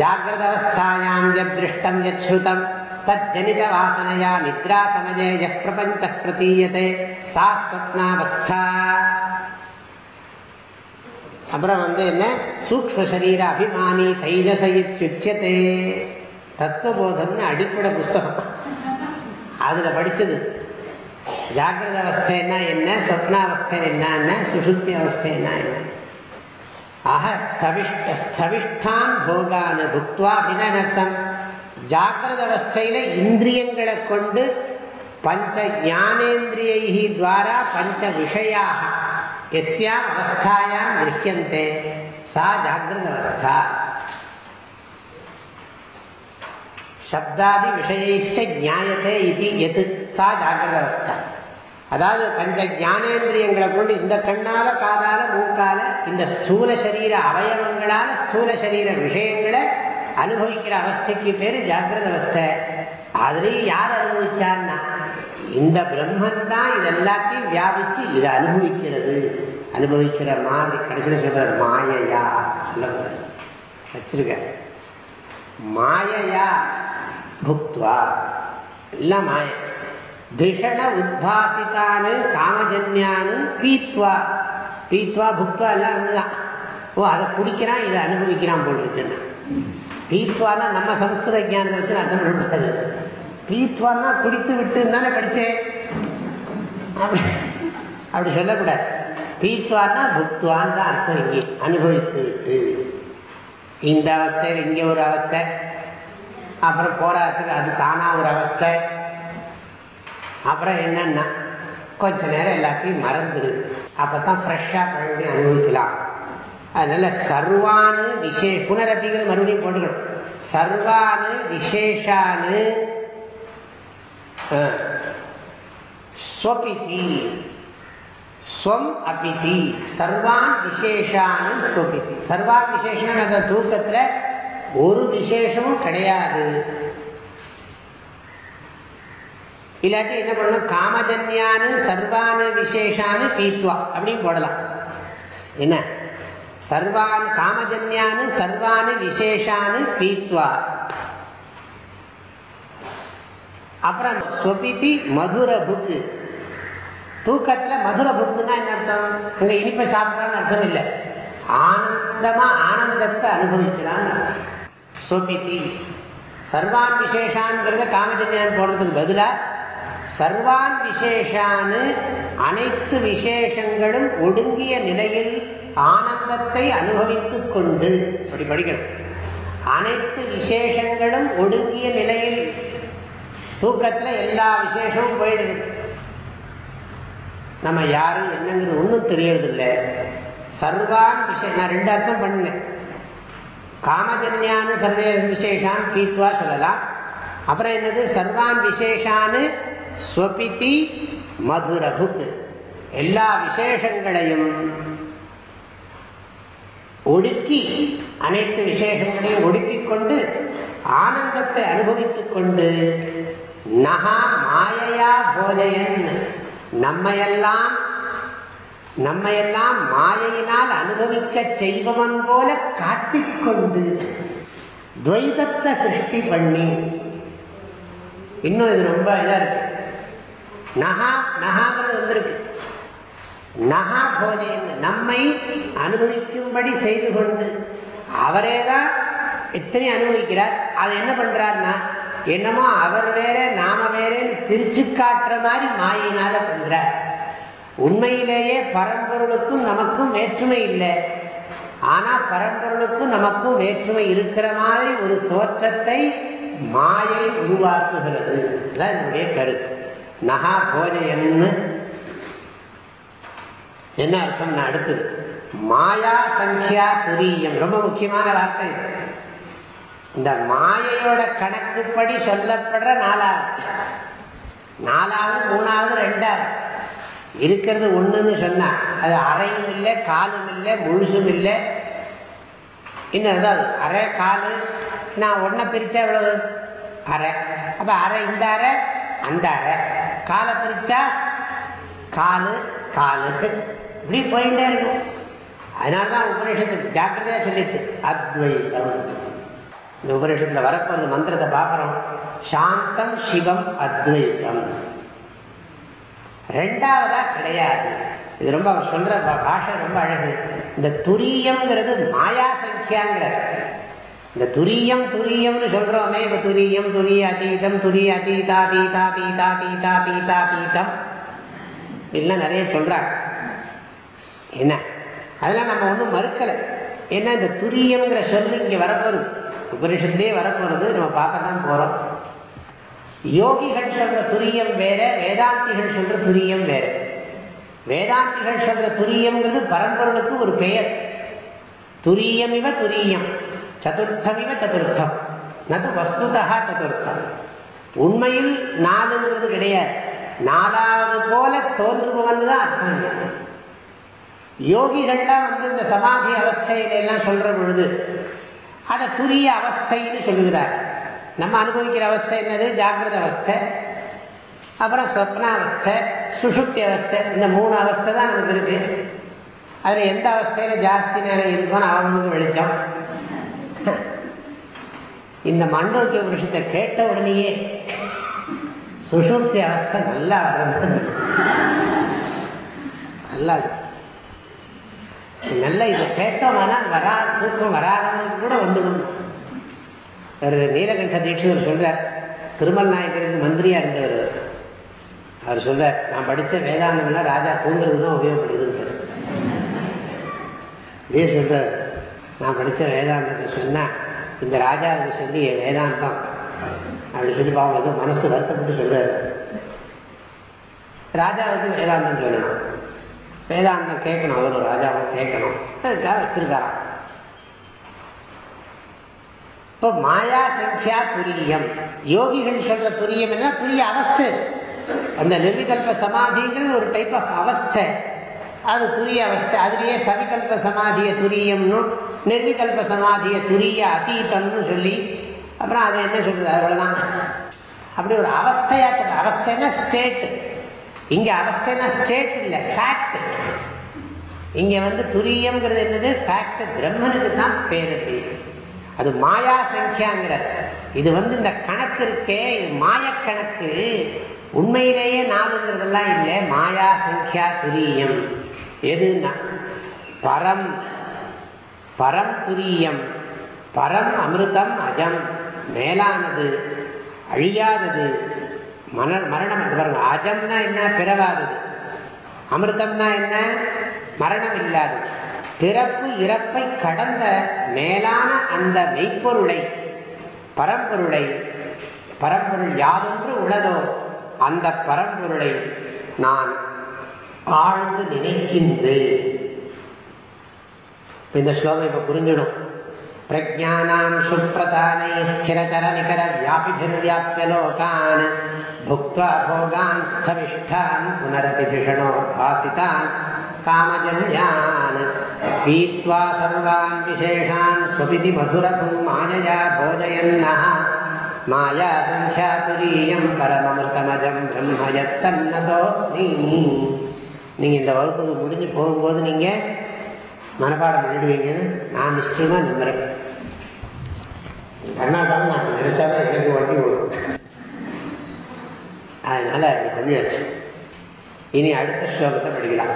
ஜாகிரத அவஸ்தாயாம் எத் திருஷ்டம் எத் ஸ்ருதம் தத் ஜனித வாசனையா நித்ரா சமயே எஸ் பிரபஞ்ச பிரதீயத்தை சா ஸ்வப்னாவஸ்தா. அப்புறம் வந்து என்ன? சூக்ம சரீர அபிமானி தைஜசயுச்சியத்தே தத்துவபோதம்னு அடிப்படை புஸ்தகம். அதில் படித்தது ஜாகிரத அவஸ்தைன்னா என்ன? சொப்னாவஸ்தை என்ன? சுசுப்தி அவஸ்தைன்னா என்ன? ஆக ஸ்தவிஷ்ட ஸ்தவிஷ்டான் போகான் புக்துவா அப்படின்னா அர்த்தம்? ஜாகிரத அவஸ்தையில் இந்திரியங்களை கொண்டு பஞ்ச ஜானேந்திரியை துவாரா பஞ்ச விஷயாக எஸ்யாம் அவஸ்தாயாம் கிரகியந்தே சா ஜாகிரத அவஸ்தா சப்தாதி விஷயைஷ்ட நியாயத்தே இது எது சா ஜாகிரத அவஸ்தா அதாவது பஞ்ச ஜானேந்திரியங்களை கொண்டு இந்த கண்ணால காதால மூக்கால இந்த ஸ்தூல சரீர அவயவங்களால ஸ்தூல சரீர விஷயங்களை அனுபவிக்கிற அவஸ்தைக்கு பேர் ஜாகிரத அவஸ்தை அதுலேயும் யார் அனுபவிச்சார்னா இந்த பிரம்மன் தான் இது எல்லாத்தையும் வியாபிச்சு இதை அனுபவிக்கிறது அனுபவிக்கிற மாதிரி கடைசியில் சொல்றார் மாயையா சொல்ல போற வச்சிருக்க மாயையா புக்துவா எல்லாம் மாய திஷண உத்பாசித்தானு காமஜன்யானு பீத்வா பீத்வா புக்துவா எல்லாம் ஒண்ணுதான் ஓ அதை குடிக்கிறான் இதை அனுபவிக்கிறான் போல் இருக்குன்னா பீத்வானா நம்ம சம்ஸ்கிருத ஜானத்தை வச்சு அர்த்தம் பண்ணக்கூடாது. பீத்வான்னா குடித்து விட்டு தானே படித்தேன். அப்படி அப்படி சொல்லக்கூடாது. பீத்வான்னா புக்துவான் தான் அர்த்தம் இங்கே. அனுபவித்து விட்டு. இந்த அவஸ்தையில் இங்கே ஒரு அவஸ்தை. அப்புறம் போராட்டத்துக்கு அது தானாக ஒரு அவஸ்தை. அப்புறம் என்னென்னா கொஞ்ச நேரம் எல்லாத்தையும் மறந்துடு அப்போ தான் ஃப்ரெஷ்ஷாக மறுபடியும் அனுபவிக்கலாம். அதனால் சர்வானு விசே புனரப்பிங்கிறது மறுபடியும் போட்டுக்கணும். சர்வானு விசேஷானு ஸ்வபிதி. ஸ்வம் அபிதி. சர்வான் விசேஷானு ஸ்வபிதி. சர்வான் விசேஷம் அந்த தூக்கத்தில் ஒரு விசேஷமும் கிடையாது. இல்லாட்டி என்ன பண்ணணும்? காமஜன்யானு சர்வானு விசேஷானு பீத்வா அப்படின்னு போடலாம். என்ன? சர்வான் காமஜன்யானு சர்வானு விசேஷானு பீத்வா. அப்புறம் ஸ்வபிதி மதுர புக்கு. தூக்கத்தில் மதுர புக்குன்னா என்ன அர்த்தம்? அங்கே இனிப்பை சாப்பிட்றான்னு அர்த்தம் இல்லை. ஆனந்தமாக ஆனந்தத்தை அனுபவிக்கிறான்னு அர்த்தம். ஸ்வபிதி சர்வான் விசேஷான்ங்கிறத காமஜன்யான் போடுறதுக்கு பதிலாக சர்வான் விசேஷான்னு அனைத்து விசேஷங்களும் ஒடுங்கிய நிலையில் ஆனந்தத்தை அனுபவித்து கொண்டு அப்படி படிக்கணும். அனைத்து விசேஷங்களும் ஒடுங்கிய நிலையில் தூக்கத்தில் எல்லா விசேஷமும் போயிடுது. நம்ம யாரும் என்னங்கிறது ஒன்றும் தெரியறதில்லை. சர்வான் விஷயம் நான் ரெண்டு அர்த்தம் பண்ணேன் காமஜன்யான சர்வே விசேஷான் பீத்வா சொல்லலாம். அப்புறம் என்னது? சர்வான் விசேஷான்னு ஸ்வபிதி மதுரபுக் எல்லா விசேஷங்களையும் ஒடுக்கி அனைத்து விசேஷங்களையும் ஒடுக்கிக் கொண்டு ஆனந்தத்தை அனுபவித்துக் கொண்டு நகா மாயையா போஜயன் நம்மையெல்லாம் நம்மையெல்லாம் மாயையினால் அனுபவிக்க செய்பவன் போல காட்டிக்கொண்டு துவைதத்தை சிருஷ்டி பண்ணி. இன்னும் இது ரொம்ப இதாக இருக்கு. நகா நகாங்கிறது வந்திருக்கு. நகா போஜன் நம்மை அனுபவிக்கும்படி செய்து கொண்டு அவரே தான் எத்தனை அனுபவிக்கிறார். அதை என்ன பண்ணுறாருன்னா என்னமோ அவர் வேற நாம வேறேன்னு பிரிச்சு காட்டுற மாதிரி மாயினால பண்றார். உண்மையிலேயே பரம்பொருளுக்கும் நமக்கும் வேற்றுமை இல்லை. ஆனா பரம்பொருளுக்கும் நமக்கும் வேற்றுமை இருக்கிற மாதிரி ஒரு தோற்றத்தை மாயை உருவாக்குகிறது. இதுதான் என்னுடைய கருத்து. நகா போஜையன்னு என்ன அர்த்தம் அடுத்தது மாயா சங்கியா துரியம். ரொம்ப முக்கியமான வார்த்தை இது. இந்த மாயையோட கணக்குப்படி சொல்லப்படுற நாலாவது. நாலாவது மூணாவது ரெண்டாவது. இருக்கிறது ஒன்றுன்னு சொன்னால் அது அறையும் இல்லை காலும் இல்லை முழுசும் இல்லை. இன்னும் அதாவது அரை காலு? நான் ஒன்றை பிரித்தா எவ்வளவு? அரை அப்போ அரை இந்த அரை அந்த அரை காலை பிரித்தா காலு காலு. இப்படி போயிட்டே இருக்கும். அதனால தான் உபநிஷத்துக்கு ஜாக்கிரதையாக சொல்லித்து அத்வைத்தம் இந்த உபநிஷத்தில் வரப்போது மந்திரத்தை பார்க்குறோம். சாந்தம் சிவம் அத்வைத்தம் ரெண்டாவதா கிடையாது. இது ரொம்ப அவர் சொல்ற பாஷை ரொம்ப அழகு. இந்த துரியம்ங்கிறது மாயா சங்கியாங்கிறார். இந்த துரியம் துரியம்னு சொல்றோமே இப்போ துரியம் துரிய அதீதம் துரிய அதீதா தீதா தீதா தீதா தீதா தீதம். இப்படிலாம் நிறைய சொல்கிறாங்க என்ன? அதெல்லாம் நம்ம ஒன்றும் மறுக்கலை. ஏன்னா இந்த துரியம்ங்கிற சொல்லு இங்கே வரப்போகுது. உபனிஷத்துலேயே வரப்போகிறது நம்ம பார்க்க தான் போகிறோம் யோகிகள் சொல்ற துரியம் வேற வேதாந்திகள் சொல்ற துரியம் வேற. வேதாந்திகள் சொல்ற துரியம்ங்கிறது பரம்பொருளுக்கு ஒரு பெயர். துரியமிவ துரியம் சதுர்த்தமிவ சதுர்த்தம். நது வஸ்துதா சதுர்த்தம். உண்மையில் நாலுங்கிறது கிடையாது. நாலாவது போல தோன்றுபவன் தான் அர்த்தம் இல்லை யோகிகள்லாம் வந்து இந்த சமாதி அவஸ்தையில எல்லாம் சொல்ற பொழுது அதை துரிய அவஸ்தைன்னு சொல்லுகிறார். நம்ம அனுபவிக்கிற அவஸ்தை என்னது? ஜாகிரத அவஸ்தை. அப்புறம் ஸ்வப்னாவஸ்தை சுஷுப்தி அவஸ்தை. இந்த மூணு அவஸ்தை தான் நமக்கு இருக்கு. அதில் எந்த அவஸ்தையில் ஜாஸ்தி நேரம் இருக்கும்னு அவங்களுக்கு வெளிச்சம். இந்த மண்டோக்கிய புருஷத்தை கேட்ட உடனேயே சுஷுப்தி அவஸ்தை நல்லா வருது நல்லா நல்ல இதை கேட்டோம்னா வரா தூக்கம் வராதவனுக்கு கூட வந்துடும். ஒரு நீலகண்ட தீட்சிதர் சொல்கிறார் திருமல் நாயக்கருக்கு மந்திரியாக இருந்தவர் அவர். சொல்கிறார் நான் படித்த வேதாந்தம்னா ராஜா தூங்குறது தான் உபயோகப்படுதுன்ட்டு இதே சொல்கிறார் நான் படித்த வேதாந்தத்தை சொன்னால் இந்த ராஜாவுக்கு சொல்லி என் வேதாந்தம். அப்படி சொல்லி பாவம் ஏதோ மனசு வருத்தப்பட்டு சொல்கிறார் ராஜாவுக்கு வேதாந்தம் சொல்லணும். வேதாந்தம் கேட்கணும் அவர் ராஜாவும் கேட்கணும். அதுக்காக வச்சிருக்காராம். இப்போ மாயா சங்கியா துரியம். யோகிகள் சொல்ற துரியம் என்ன? துரிய அவஸ்தை. அந்த நிர்விகல்ப சமாதிங்கிறது ஒரு டைப் ஆஃப் அவஸ்தை. அது துரிய அவஸ்தை. அதுலேயே சவிகல்ப சமாதிய துரியம்னு நிர்விகல்ப சமாதிய துரிய அதீதம்னு சொல்லி அப்புறம் அதை என்ன சொல்றது? அவ்வளோதான் அப்படி ஒரு அவஸ்தையா சொல்ற. அவஸ்தைன்னா ஸ்டேட்டு இங்கே அவஸ்தைனா ஸ்டேட் இல்லை ஃபேக்ட் இங்கே வந்து துரியங்கிறது என்னது? ஃபேக்ட் பிரம்மனுக்கு தான் பேர் அப்படி. அது மாயா சங்கியாங்கிற. இது வந்து இந்த கணக்கு இருக்கே இது மாயக்கணக்கு உண்மையிலேயே நாலுங்கிறதெல்லாம் இல்லை. மாயா சங்கியா துரியம். எதுன்னா? பரம் பரம் துரியம். பரம் அமிர்தம் அஜம். மேலானது அழியாதது. மன மரணம் பாருங்க. அஜம்னா என்ன? பிறவாதது. அமிர்தம்னா என்ன? மரணம் இல்லாதது. பிறப்பு இறப்பை கடந்த மேலான அந்த மெய்ப்பொருளை பரம்பொருளை பரம்பொருள் யாதொன்று உள்ளதோ அந்த பரம்பொருளை நான் ஆழ்ந்து நினைக்கின்றேன். இந்த ஸ்லோகம் இப்போ புரிஞ்சிடும். பிரஜானாம் சுப்பிரதானை ஸ்திரச்சர நிகர வியாபிபிர்வியாபிய லோகான் புக்வா போகான் ஸ்தவிஷ்டான் புனரபிதிஷணோர் பாசிதான் कामजन्यान् पीत्वा सर्वान् विशेषान् स्वपिति मधुरभुं मायया भोजयन्नः மாயா சங்கியாதுரீயம் பரமமிருதமஜம் பிரம்ம எத்தன்னதோஸ்மி நீங்கள் இந்த வகுப்புக்கு முடிஞ்சு போகும்போது நீங்கள் மனப்பாடம் பண்ணிடுவீங்கன்னு நான் நிச்சயமாக நம்புகிறேன் கர்நாடகம் நான் நினைச்சாதான் எனக்கு வண்டி ஓடும் அதனால் அப்படி பண்ணியாச்சு இனி அடுத்த ஸ்லோகத்தை படிக்கலாம்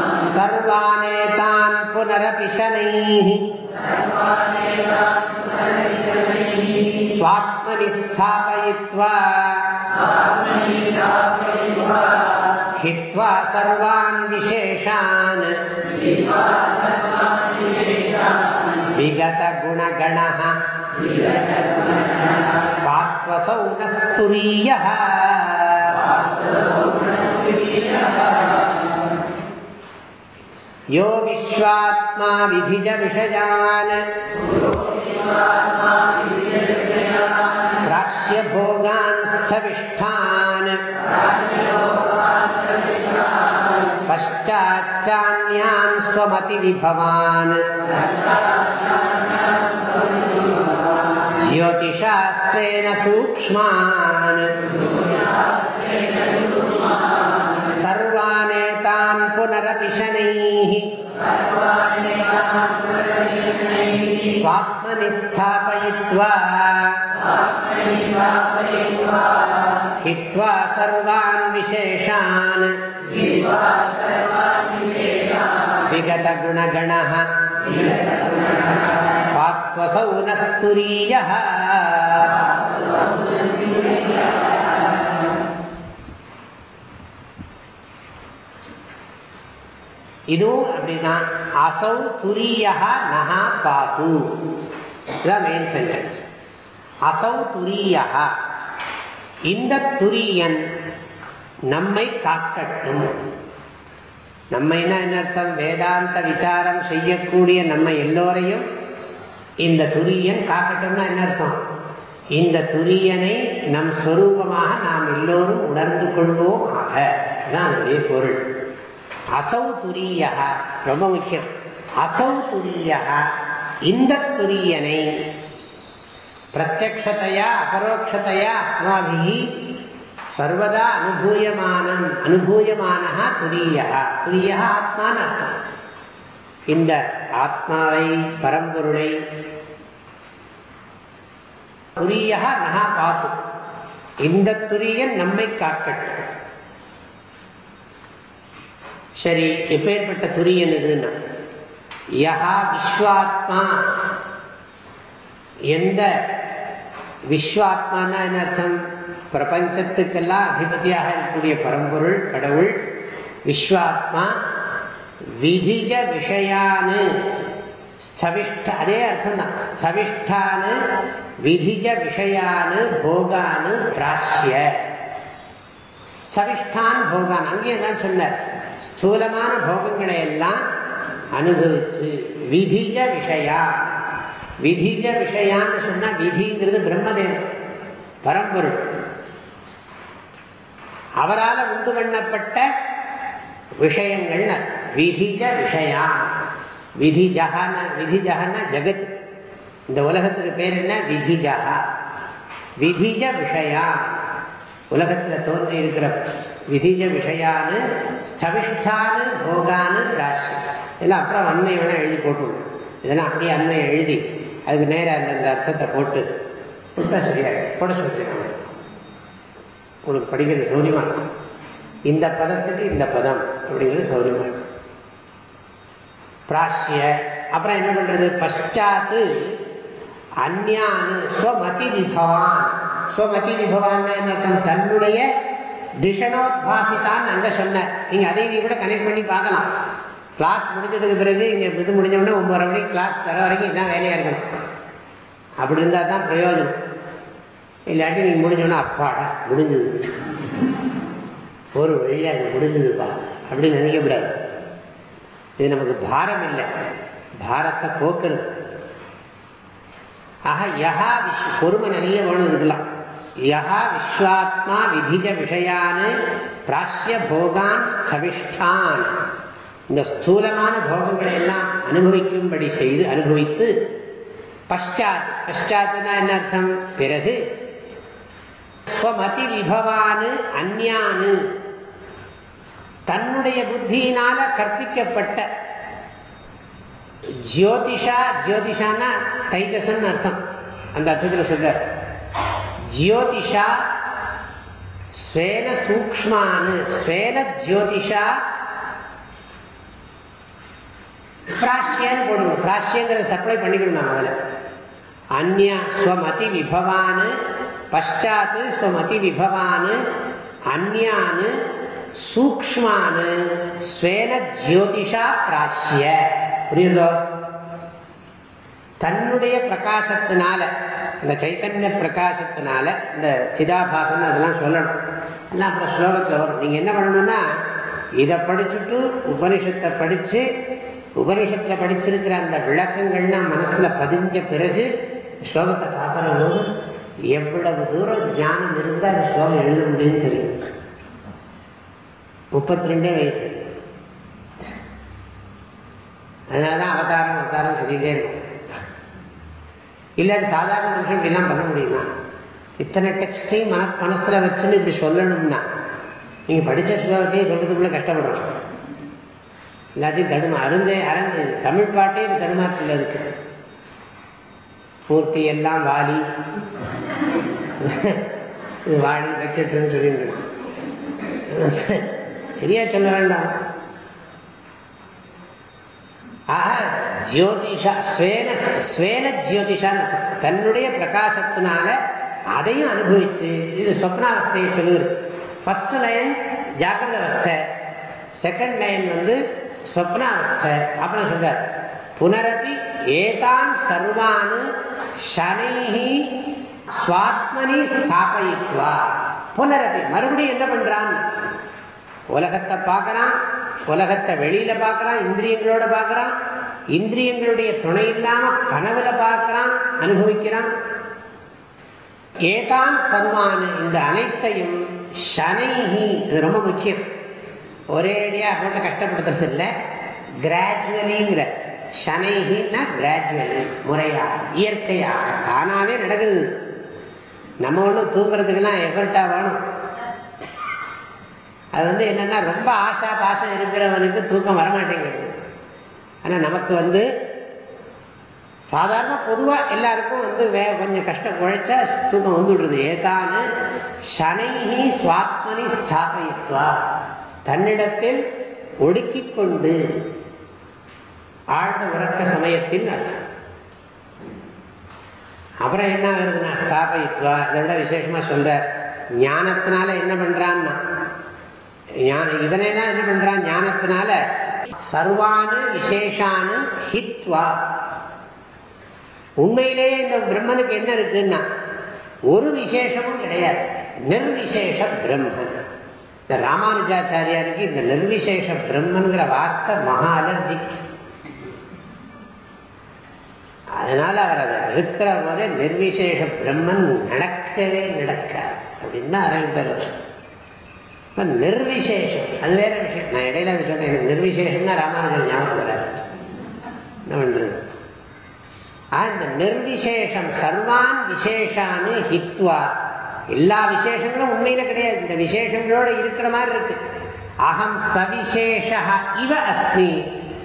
सर्वानेतान् पुनरपि शनैः स्वात्मनि स्थापयित्वा हित्वा सर्वान् विशेषान्। विगतगुणगणः। पात्वसौ न यो विश्वात्मा विधिजविषयास्य विष्ठा पश्चाच्चान्यान् स्वमति विभवान् ज्योतिषस्वेन सूक्ष्मान् पुनरपि शनैः स्वात्मनि स्थापयित्वा हित्वा सर्वान् विशेषान् विगतगुणगणः पात्वसौ न இதுவும் அப்படிதான். அசௌ துரியா நகா பாத்து இதுதான் மெயின் சென்டென்ஸ் அசௌ துரியா இந்த துரியன் நம்மை காக்கட்டும். நம்ம என்ன அர்த்தம் வேதாந்த விசாரம் செய்யக்கூடிய நம்ம எல்லோரையும் இந்த துரியன் காக்கட்டும்னா என்ன அர்த்தம்? இந்த துரியனை நம் சொரூபமாக நாம் எல்லோரும் உணர்ந்து கொள்வோம் ஆக இதுதான் அதனுடைய பொருள். அசௌ துரியா ரொம்ப முக்கியம் அசௌ துரியா இந்த துரியனை பிரத்யக்ஷதையா அபரோக்ஷதையா அஸ்மாபி சர்வதா அனுபூயமானம் அனுபூயமான துரியா துரியா ஆத்மான்னு அர்த்தம். இந்த ஆத்மாவை பரம்பொருளை துரியா நகா பார்த்து இந்த துரியன் நம்மை காக்கட்டும். சரி எப்பேற்பட்ட துரி என்னதுன்னா யஹா விஸ்வாத்மா. எந்த விஸ்வாத்மானா என்ன அர்த்தம்? பிரபஞ்சத்துக்கெல்லாம் அதிபதியாக இருக்கக்கூடிய பரம்பொருள் கடவுள் விஸ்வாத்மா விதிஜ விஷயானு ஸ்தவிஷ்ட அதே அர்த்தம் தான் ஸ்தவிஷ்டானு விதிஜ விஷயானு போகானு பிராசிய ஸ்தவிஷ்டான் போகான் அங்கேயே தான் சொன்னார். ஸ்தூலமான போகங்களை எல்லாம் அனுபவிச்சு விதிஜ விஷயா. விதிஜ விஷயான்னு சொன்னால் விதிங்கிறது பிரம்மதேவன் பரம்பொருள். அவரால் உண்டு பண்ணப்பட்ட விஷயங்கள் விதிஜ விஷயா. விதி ஜஹான விதி ஜஹான ஜகத். இந்த உலகத்துக்கு பேர் என்ன? விதிஜஹா. விதிஜ விஷயா. உலகத்தில் தோன்றி இருக்கிற விதிஜ விஷயான்னு ஸ்தவிஷ்டானு போகானு ராசி இதெல்லாம் அப்புறம் அண்மை வேணால் எழுதி போட்டுவிடும் இதெல்லாம் அப்படியே அண்மை எழுதி அதுக்கு நேராக அந்தந்த அர்த்தத்தை போட்டு விட்டால் சரியாக போட சொல்கிறேன் உங்களுக்கு படிக்கிறது சௌரியமாக இருக்கும். இந்த பதத்துக்கு இந்த பதம் அப்படிங்கிறது சௌரியமாக இருக்கும். பிராஷ்ய அப்புறம் என்ன பண்ணுறது பஷாத்து அந்யானு ஸ்வமதி விபவான் ஸ்வமதி விபவான் என்ன அர்த்தம்? தன்னுடைய திஷணோத்பாசிதான் அங்கே சொன்ன. நீங்கள் அதையும் கூட கனெக்ட் பண்ணி பார்க்கலாம். கிளாஸ் முடிஞ்சதுக்கு பிறகு இங்கே இது முடிஞ்சோடனே ஒம்பது மணிக்கு கிளாஸ் தர வரைக்கும் இதான் வேலையாக இருக்கணும். அப்படி இருந்தால் தான் பிரயோஜனம். இல்லாட்டி நீங்கள் முடிஞ்சோன்னா அப்பாடா முடிஞ்சது. ஒரு வழியாக அது முடிஞ்சதுப்பா. அப்படின்னு நினைக்கக்கூடாது இது நமக்கு பாரம் இல்லை பாரத்தை போக்குறது. ஆக யஹா விஸ்வ பொறுமை நிறைய வேணும் இதுக்கெல்லாம். யஹா விஸ்வாத்மா விதிஜ விஷயான் பிராசிய போகான் ஸ்தவிஷ்டான். இந்த ஸ்தூலமான போகங்களை எல்லாம் அனுபவிக்கும்படி செய்து அனுபவித்து பஷாத் பஷாத்துனா என்ன அர்த்தம்? பிறகு ஸ்வமதி விபவானு அந்யானு. தன்னுடைய புத்தியினால கற்பிக்கப்பட்ட ஜோதிஷா ஜோதிஷானா தைஜசன் அர்த்தம். அந்த அர்த்தத்தில் சொல்ற. ஜோதிஷா ஸ்வேன சூக்மானு ஸ்வேன ஜோதிஷா பிராஷ்யன்னு போடணும். பிராஷ்யங்கிறத சப்ளை பண்ணிக்கணும் நான் முதல்ல அந்நிய ஸ்வமதி விபவான் பஷாத்து ஸ்வமதி விபவான் அந்யான் சூக்மானு ஸ்வேன ஜோதிஷா பிராஷ்ய. புரியுறதோ தன்னுடைய பிரகாசத்தினால இந்த சைத்தன்ய பிரகாசத்தினால இந்த சிதாபாசன் அதெல்லாம் சொல்லணும். எல்லாம் அப்புறம் ஸ்லோகத்தில் வரும். நீங்கள் என்ன பண்ணணும்னா இதை படிச்சுட்டு உபனிஷத்தை படித்து உபனிஷத்தில் படிச்சிருக்கிற அந்த விளக்கங்கள்லாம் மனசில் பதிஞ்ச பிறகு ஸ்லோகத்தை பார்க்குற போது எவ்வளவு தூரம் ஞானம் இருந்தால் அந்த ஸ்லோகம் எழுத முடியும்னு தெரியும். முப்பத்தி ரெண்டே வயசு. அதனால தான் அவதாரம் அவதாரம் சொல்லிகிட்டே இருக்கும். இல்லாட்டி சாதாரண மனுஷன் இப்படிலாம் பண்ண முடியுமா? இத்தனை டெக்ஸ்டையும் மன மனசில் வச்சுன்னு இப்படி சொல்லணும்னா நீங்கள் படித்த ஸ்லோகத்தையும் சொல்கிறதுக்குள்ளே கஷ்டப்படுறோம் எல்லாத்தையும் தடுமா அருந்தே அறந்து தமிழ் பாட்டே இப்போ தடுமாற்றில் இருக்கு. பூர்த்தி எல்லாம் வாலி. இது வாலி வெக்கட்டுன்னு சொல்லிட்டு சரியா சொல்ல வேண்டாம். ஆக ஜோதிஷா ஸ்வேன ஸ்வேன ஜோதிஷான்னு தன்னுடைய பிரகாசத்தினால அதையும் அனுபவிச்சு இது சொப்னாவஸ்தையை சொல்லுது ஃபர்ஸ்ட் லைன் ஜாக்கிரத அவஸ்தை செகண்ட் லைன் வந்து சொப்னாவஸ்தை அப்புறம் சொல்றார் புனரப்பி ஏதான் சர்வான் சனைஹி சுவாத்மனி ஸ்தாபயித்வா புனரப்பி மறுபடியும் என்ன பண்றான் உலகத்தை பார்க்கறான் உலகத்தை வெளியில பார்க்கறான் இந்திரியங்களோட பார்க்கறான் இந்திரியங்களுடைய துணை இல்லாம கனவுல பார்க்கறான் அனுபவிக்கிறான். ஏதான் சர்வான் இந்த அனைத்தையும் சனைஹி இது ரொம்ப முக்கியம். ஒரேடியாக அவங்கள்ட்ட கஷ்டப்படுத்துறது இல்லை. கிராஜுவலிங்கிற சனைஹின்னா கிராஜுவலி முறையாக இயற்கையாக தானாகவே நடக்குது. நம்ம ஒன்றும் தூங்குறதுக்கெல்லாம் எஃபர்ட்டாக வேணும். அது வந்து என்னென்னா ரொம்ப ஆசா பாசம் இருக்கிறவனுக்கு தூக்கம் வரமாட்டேங்கிறது ஆனால் நமக்கு வந்து சாதாரண பொதுவாக எல்லாருக்கும் வந்து வே கொஞ்சம் கஷ்டம் உழைச்சா தூக்கம் வந்துவிடுறது ஏதானு சனைஹி சுவாத்மனி ஸ்தாபயித்வா. தன்னிடத்தில் ஒடுக்கி கொண்டு ஆழ்ந்த உறக்க சமயத்தின் அர்த்தம். அப்புறம் என்ன ஆகுறதுன்னா ஸ்தாபயித்வா. இதை விட விசேஷமாக சொல்கிறார் ஞானத்தினால என்ன பண்ணுறான்னா இவனே தான் என்ன பண்றான்? ஞானத்தினால சர்வானு விசேஷானு ஹித்வா. உண்மையிலேயே இந்த பிரம்மனுக்கு என்ன இருக்குன்னா ஒரு விசேஷமும் கிடையாது. நிர்விசேஷ பிரம்மன். இந்த ராமானுஜாச்சாரியாருக்கு இந்த நிர்விசேஷ பிரம்மன்கிற வார்த்தை மகா அலர்ஜிக். அதனால அவர் அதை இருக்கிற போதே நிர்விசேஷ பிரம்மன் நடக்கவே நடக்காது. அப்படின்னு தான் ஆரம்பிப்பார் இப்போ நிர்விசேஷம் அது வேற விஷயம் நான் இடையில அதை சொன்னேன் நிர்விசேஷம்னா ராமானுஜன் ஞாபகத்துக்கு வராது என்ன பண்ணுறது ஆ இந்த நிர்விசேஷம் சர்வான் விசேஷான்னு ஹித்வா எல்லா விசேஷங்களும் உண்மையில் கிடையாது இந்த விசேஷங்களோடு இருக்கிற மாதிரி இருக்கு அகம் சவிசேஷ இவ அஸ்மி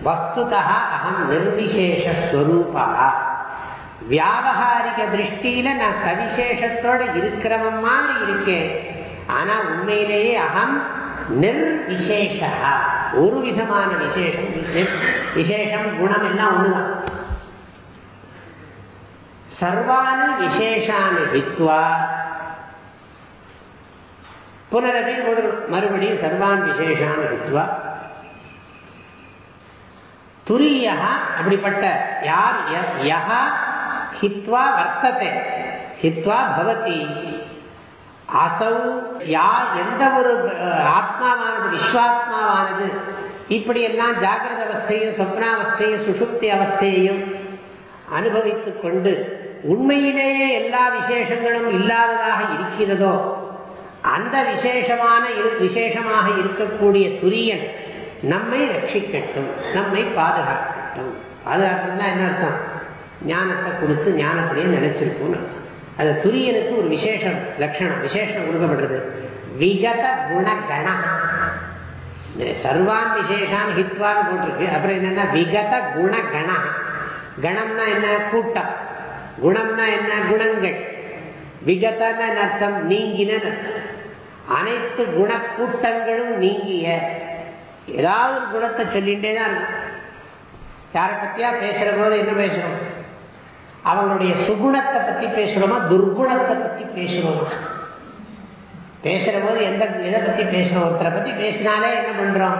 வஸ்துதா அகம் நிர்விசேஷஸ்வரூபா வியாபகாரிக திருஷ்டியில நான் சவிசேஷத்தோடு இருக்கிறவன் மாதிரி இருக்கேன் ஆனா உண்மையிலேயே அகம் நிர்விசேஷ. ஒரு விதமான விசேஷம் விசேஷம் குணம் எல்லாம் ஒண்ணுதான். சர்வானு விசேஷானு ஹித்வா. புனரபி மறுபடியும் சர்வான் விசேஷான் ஹித்வா. துரியா அப்படிப்பட்ட யார் யா ஹித்வா வர்த்தத்தை ஹித்வா பவதி. அசௌ யார் எந்த ஒரு ஆத்மாவானது விஸ்வாத்மாவானது இப்படியெல்லாம் ஜாகிரத அவஸ்தையும் சொப்னாவஸ்தையும் சுஷுப்தி அவஸ்தையையும் அனுபவித்து கொண்டு உண்மையிலேயே எல்லா விசேஷங்களும் இல்லாததாக இருக்கிறதோ அந்த விசேஷமான விசேஷமாக இருக்கக்கூடிய துரியன் நம்மை ரட்சிக்கட்டும் நம்மை பாதுகாக்கட்டும். பாதுகாக்கிறதுனா என்ன அர்த்தம்? ஞானத்தை கொடுத்து ஞானத்திலேயே நினைச்சிருக்கும்னு அர்த்தம். அது துரியனுக்கு ஒரு விசேஷம் லட்சணம் விசேஷம் கொடுக்கப்படுறது. விகத குணகண. சர்வான் விசேஷான் ஹித்வான் போட்டிருக்கு. அப்புறம் என்னன்னா விகத குணகண. கணம்னா என்ன? கூட்டம். குணம்னா என்ன? குணங்கள். விகதன அர்த்தம் நீங்கின அர்த்தம் அனைத்து குணக்கூட்டங்களும் நீங்கிய. ஏதாவது ஒரு குணத்தை சொல்லிகிட்டே தான் இருக்கும். யாரை பற்றியா பேசுகிற போது என்ன பேசுகிறோம் அவங்களுடைய சுகுணத்தை பற்றி பேசுகிறோமா துர்குணத்தை பற்றி பேசுகிறோமா பேசுகிற போது எந்த இதை பற்றி பேசுகிறோம் ஒருத்தரை பற்றி பேசினாலே என்ன பண்ணுறோம்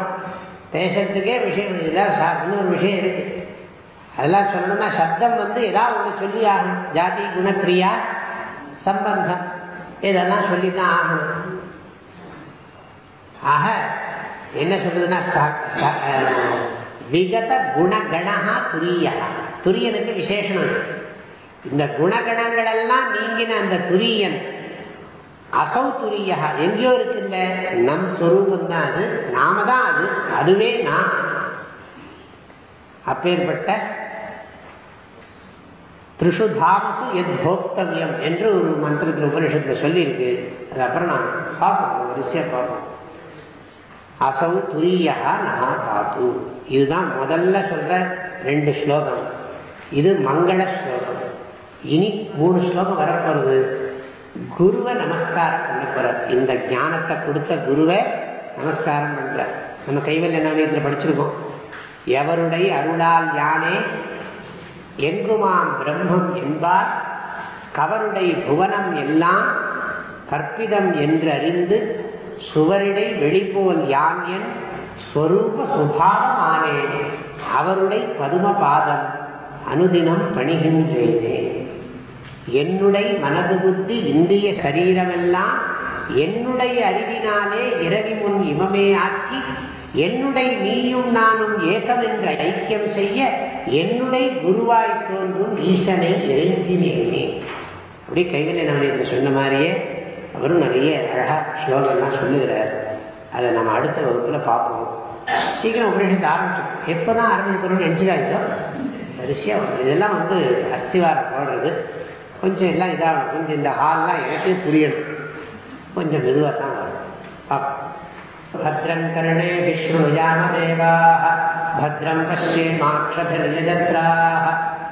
பேசுறதுக்கே விஷயம் இல்லை சார் இன்னொரு விஷயம் இருக்குது அதெல்லாம் சொல்லணும்னா சப்தம் வந்து ஏதாவது ஒன்று சொல்லி ஆகணும். ஜாதி குணக்கிரியா சம்பந்தம் இதெல்லாம் சொல்லி தான் ஆகணும். ஆக என்ன சொல்றதுன்னா விகத குணகணா துரிய துரியனுக்கு விசேஷம் இந்த குணகணங்கள் எல்லாம் நீங்கின அந்த துரியன் அசௌ துரியா எங்கேயோ இருக்குல்ல நம் சொரூபம் தான் அது நாம தான் அது அதுவே நான். அப்பேற்பட்ட த்ரிஷு தாமசு எத் போக்தவியம் என்று ஒரு மந்திரத்தில் உபனிஷத்தில் சொல்லியிருக்கு. அது அப்புறம் நான் பார்ப்போம் வரிசையாக பார்ப்போம். அசௌ துரியா நகா பாத்து. இதுதான் முதல்ல சொல்கிற ரெண்டு ஸ்லோகம். இது மங்கள ஸ்லோகம். இனி மூணு ஸ்லோகம் வரப்போகிறது குருவை நமஸ்காரம் பண்ண போகிறார் இந்த ஞானத்தை கொடுத்த குருவை நமஸ்காரம் பண்ணுறார் நம்ம கைவல்ய நாணயத்தில் படிச்சிருக்கோம்? எவருடைய அருளால் யானே எங்குமாம் பிரம்மம் என்பார் கவருடை புவனம் எல்லாம் கற்பிதம் என்றறிந்து சுவரிடை வெளிபோல் யான் என் ஸ்வரூப சுபாவமானேன். அவருடைய பதும பாதம் அனுதினம் பணிகின்றேனே. என்னுடைய மனது புத்தி இந்திய சரீரமெல்லாம் என்னுடைய அறிவினாலே இரவி முன் இமமே ஆக்கி என்னுடைய நீயும் நானும் ஏகம் என்ற ஐக்கியம் செய்ய என்னுடைய குருவாய் தோன்றும் ஈசனை இறைஞ்சினேனே. அப்படி கைகளில் நான் இதில் சொன்ன மாதிரியே அவரும் நிறைய அழகாக ஸ்லோகம்லாம் சொல்லுகிறார். அதை நம்ம அடுத்த வகுப்பில் பார்ப்போம். சீக்கிரம் உபநிஷத்தை ஆரம்பிச்சோம் எப்போ தான் ஆரம்பிக்கணும்னு நினச்சிக்காதோ வரிசையாக வரும். இதெல்லாம் வந்து அஸ்திவாரம் போடுறது. கொஞ்சம் எல்லாம் இதாகணும் கொஞ்சம் இந்த ஹால்லாம் எனக்கே புரியணும். கொஞ்சம் மெதுவாக தான் வரும். பத்ரம் கர்ணே விஷ்ணு யாமதேவாக பத்ரம் பஷ்யே மாக்ஷதிர்யஜத்ராக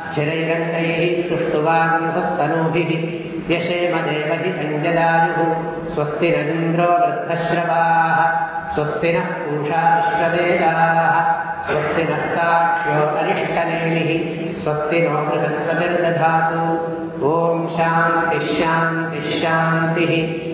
स्थिरैरङ्गैः स्तुष्टुवांसस्तनूभिः व्यशेमदेवहितं जदायुः। स्वस्ति नदिन्द्रो वृद्धश्रवाः। स्वस्ति नः पूषा विश्ववेदाः। स्वस्ति नस्ताक्ष्यो अरिष्टनेमिः। स्वस्ति नो बृहस्पतिर्दधातु। ॐ शान्तिश्शान्तिश्शान्तिः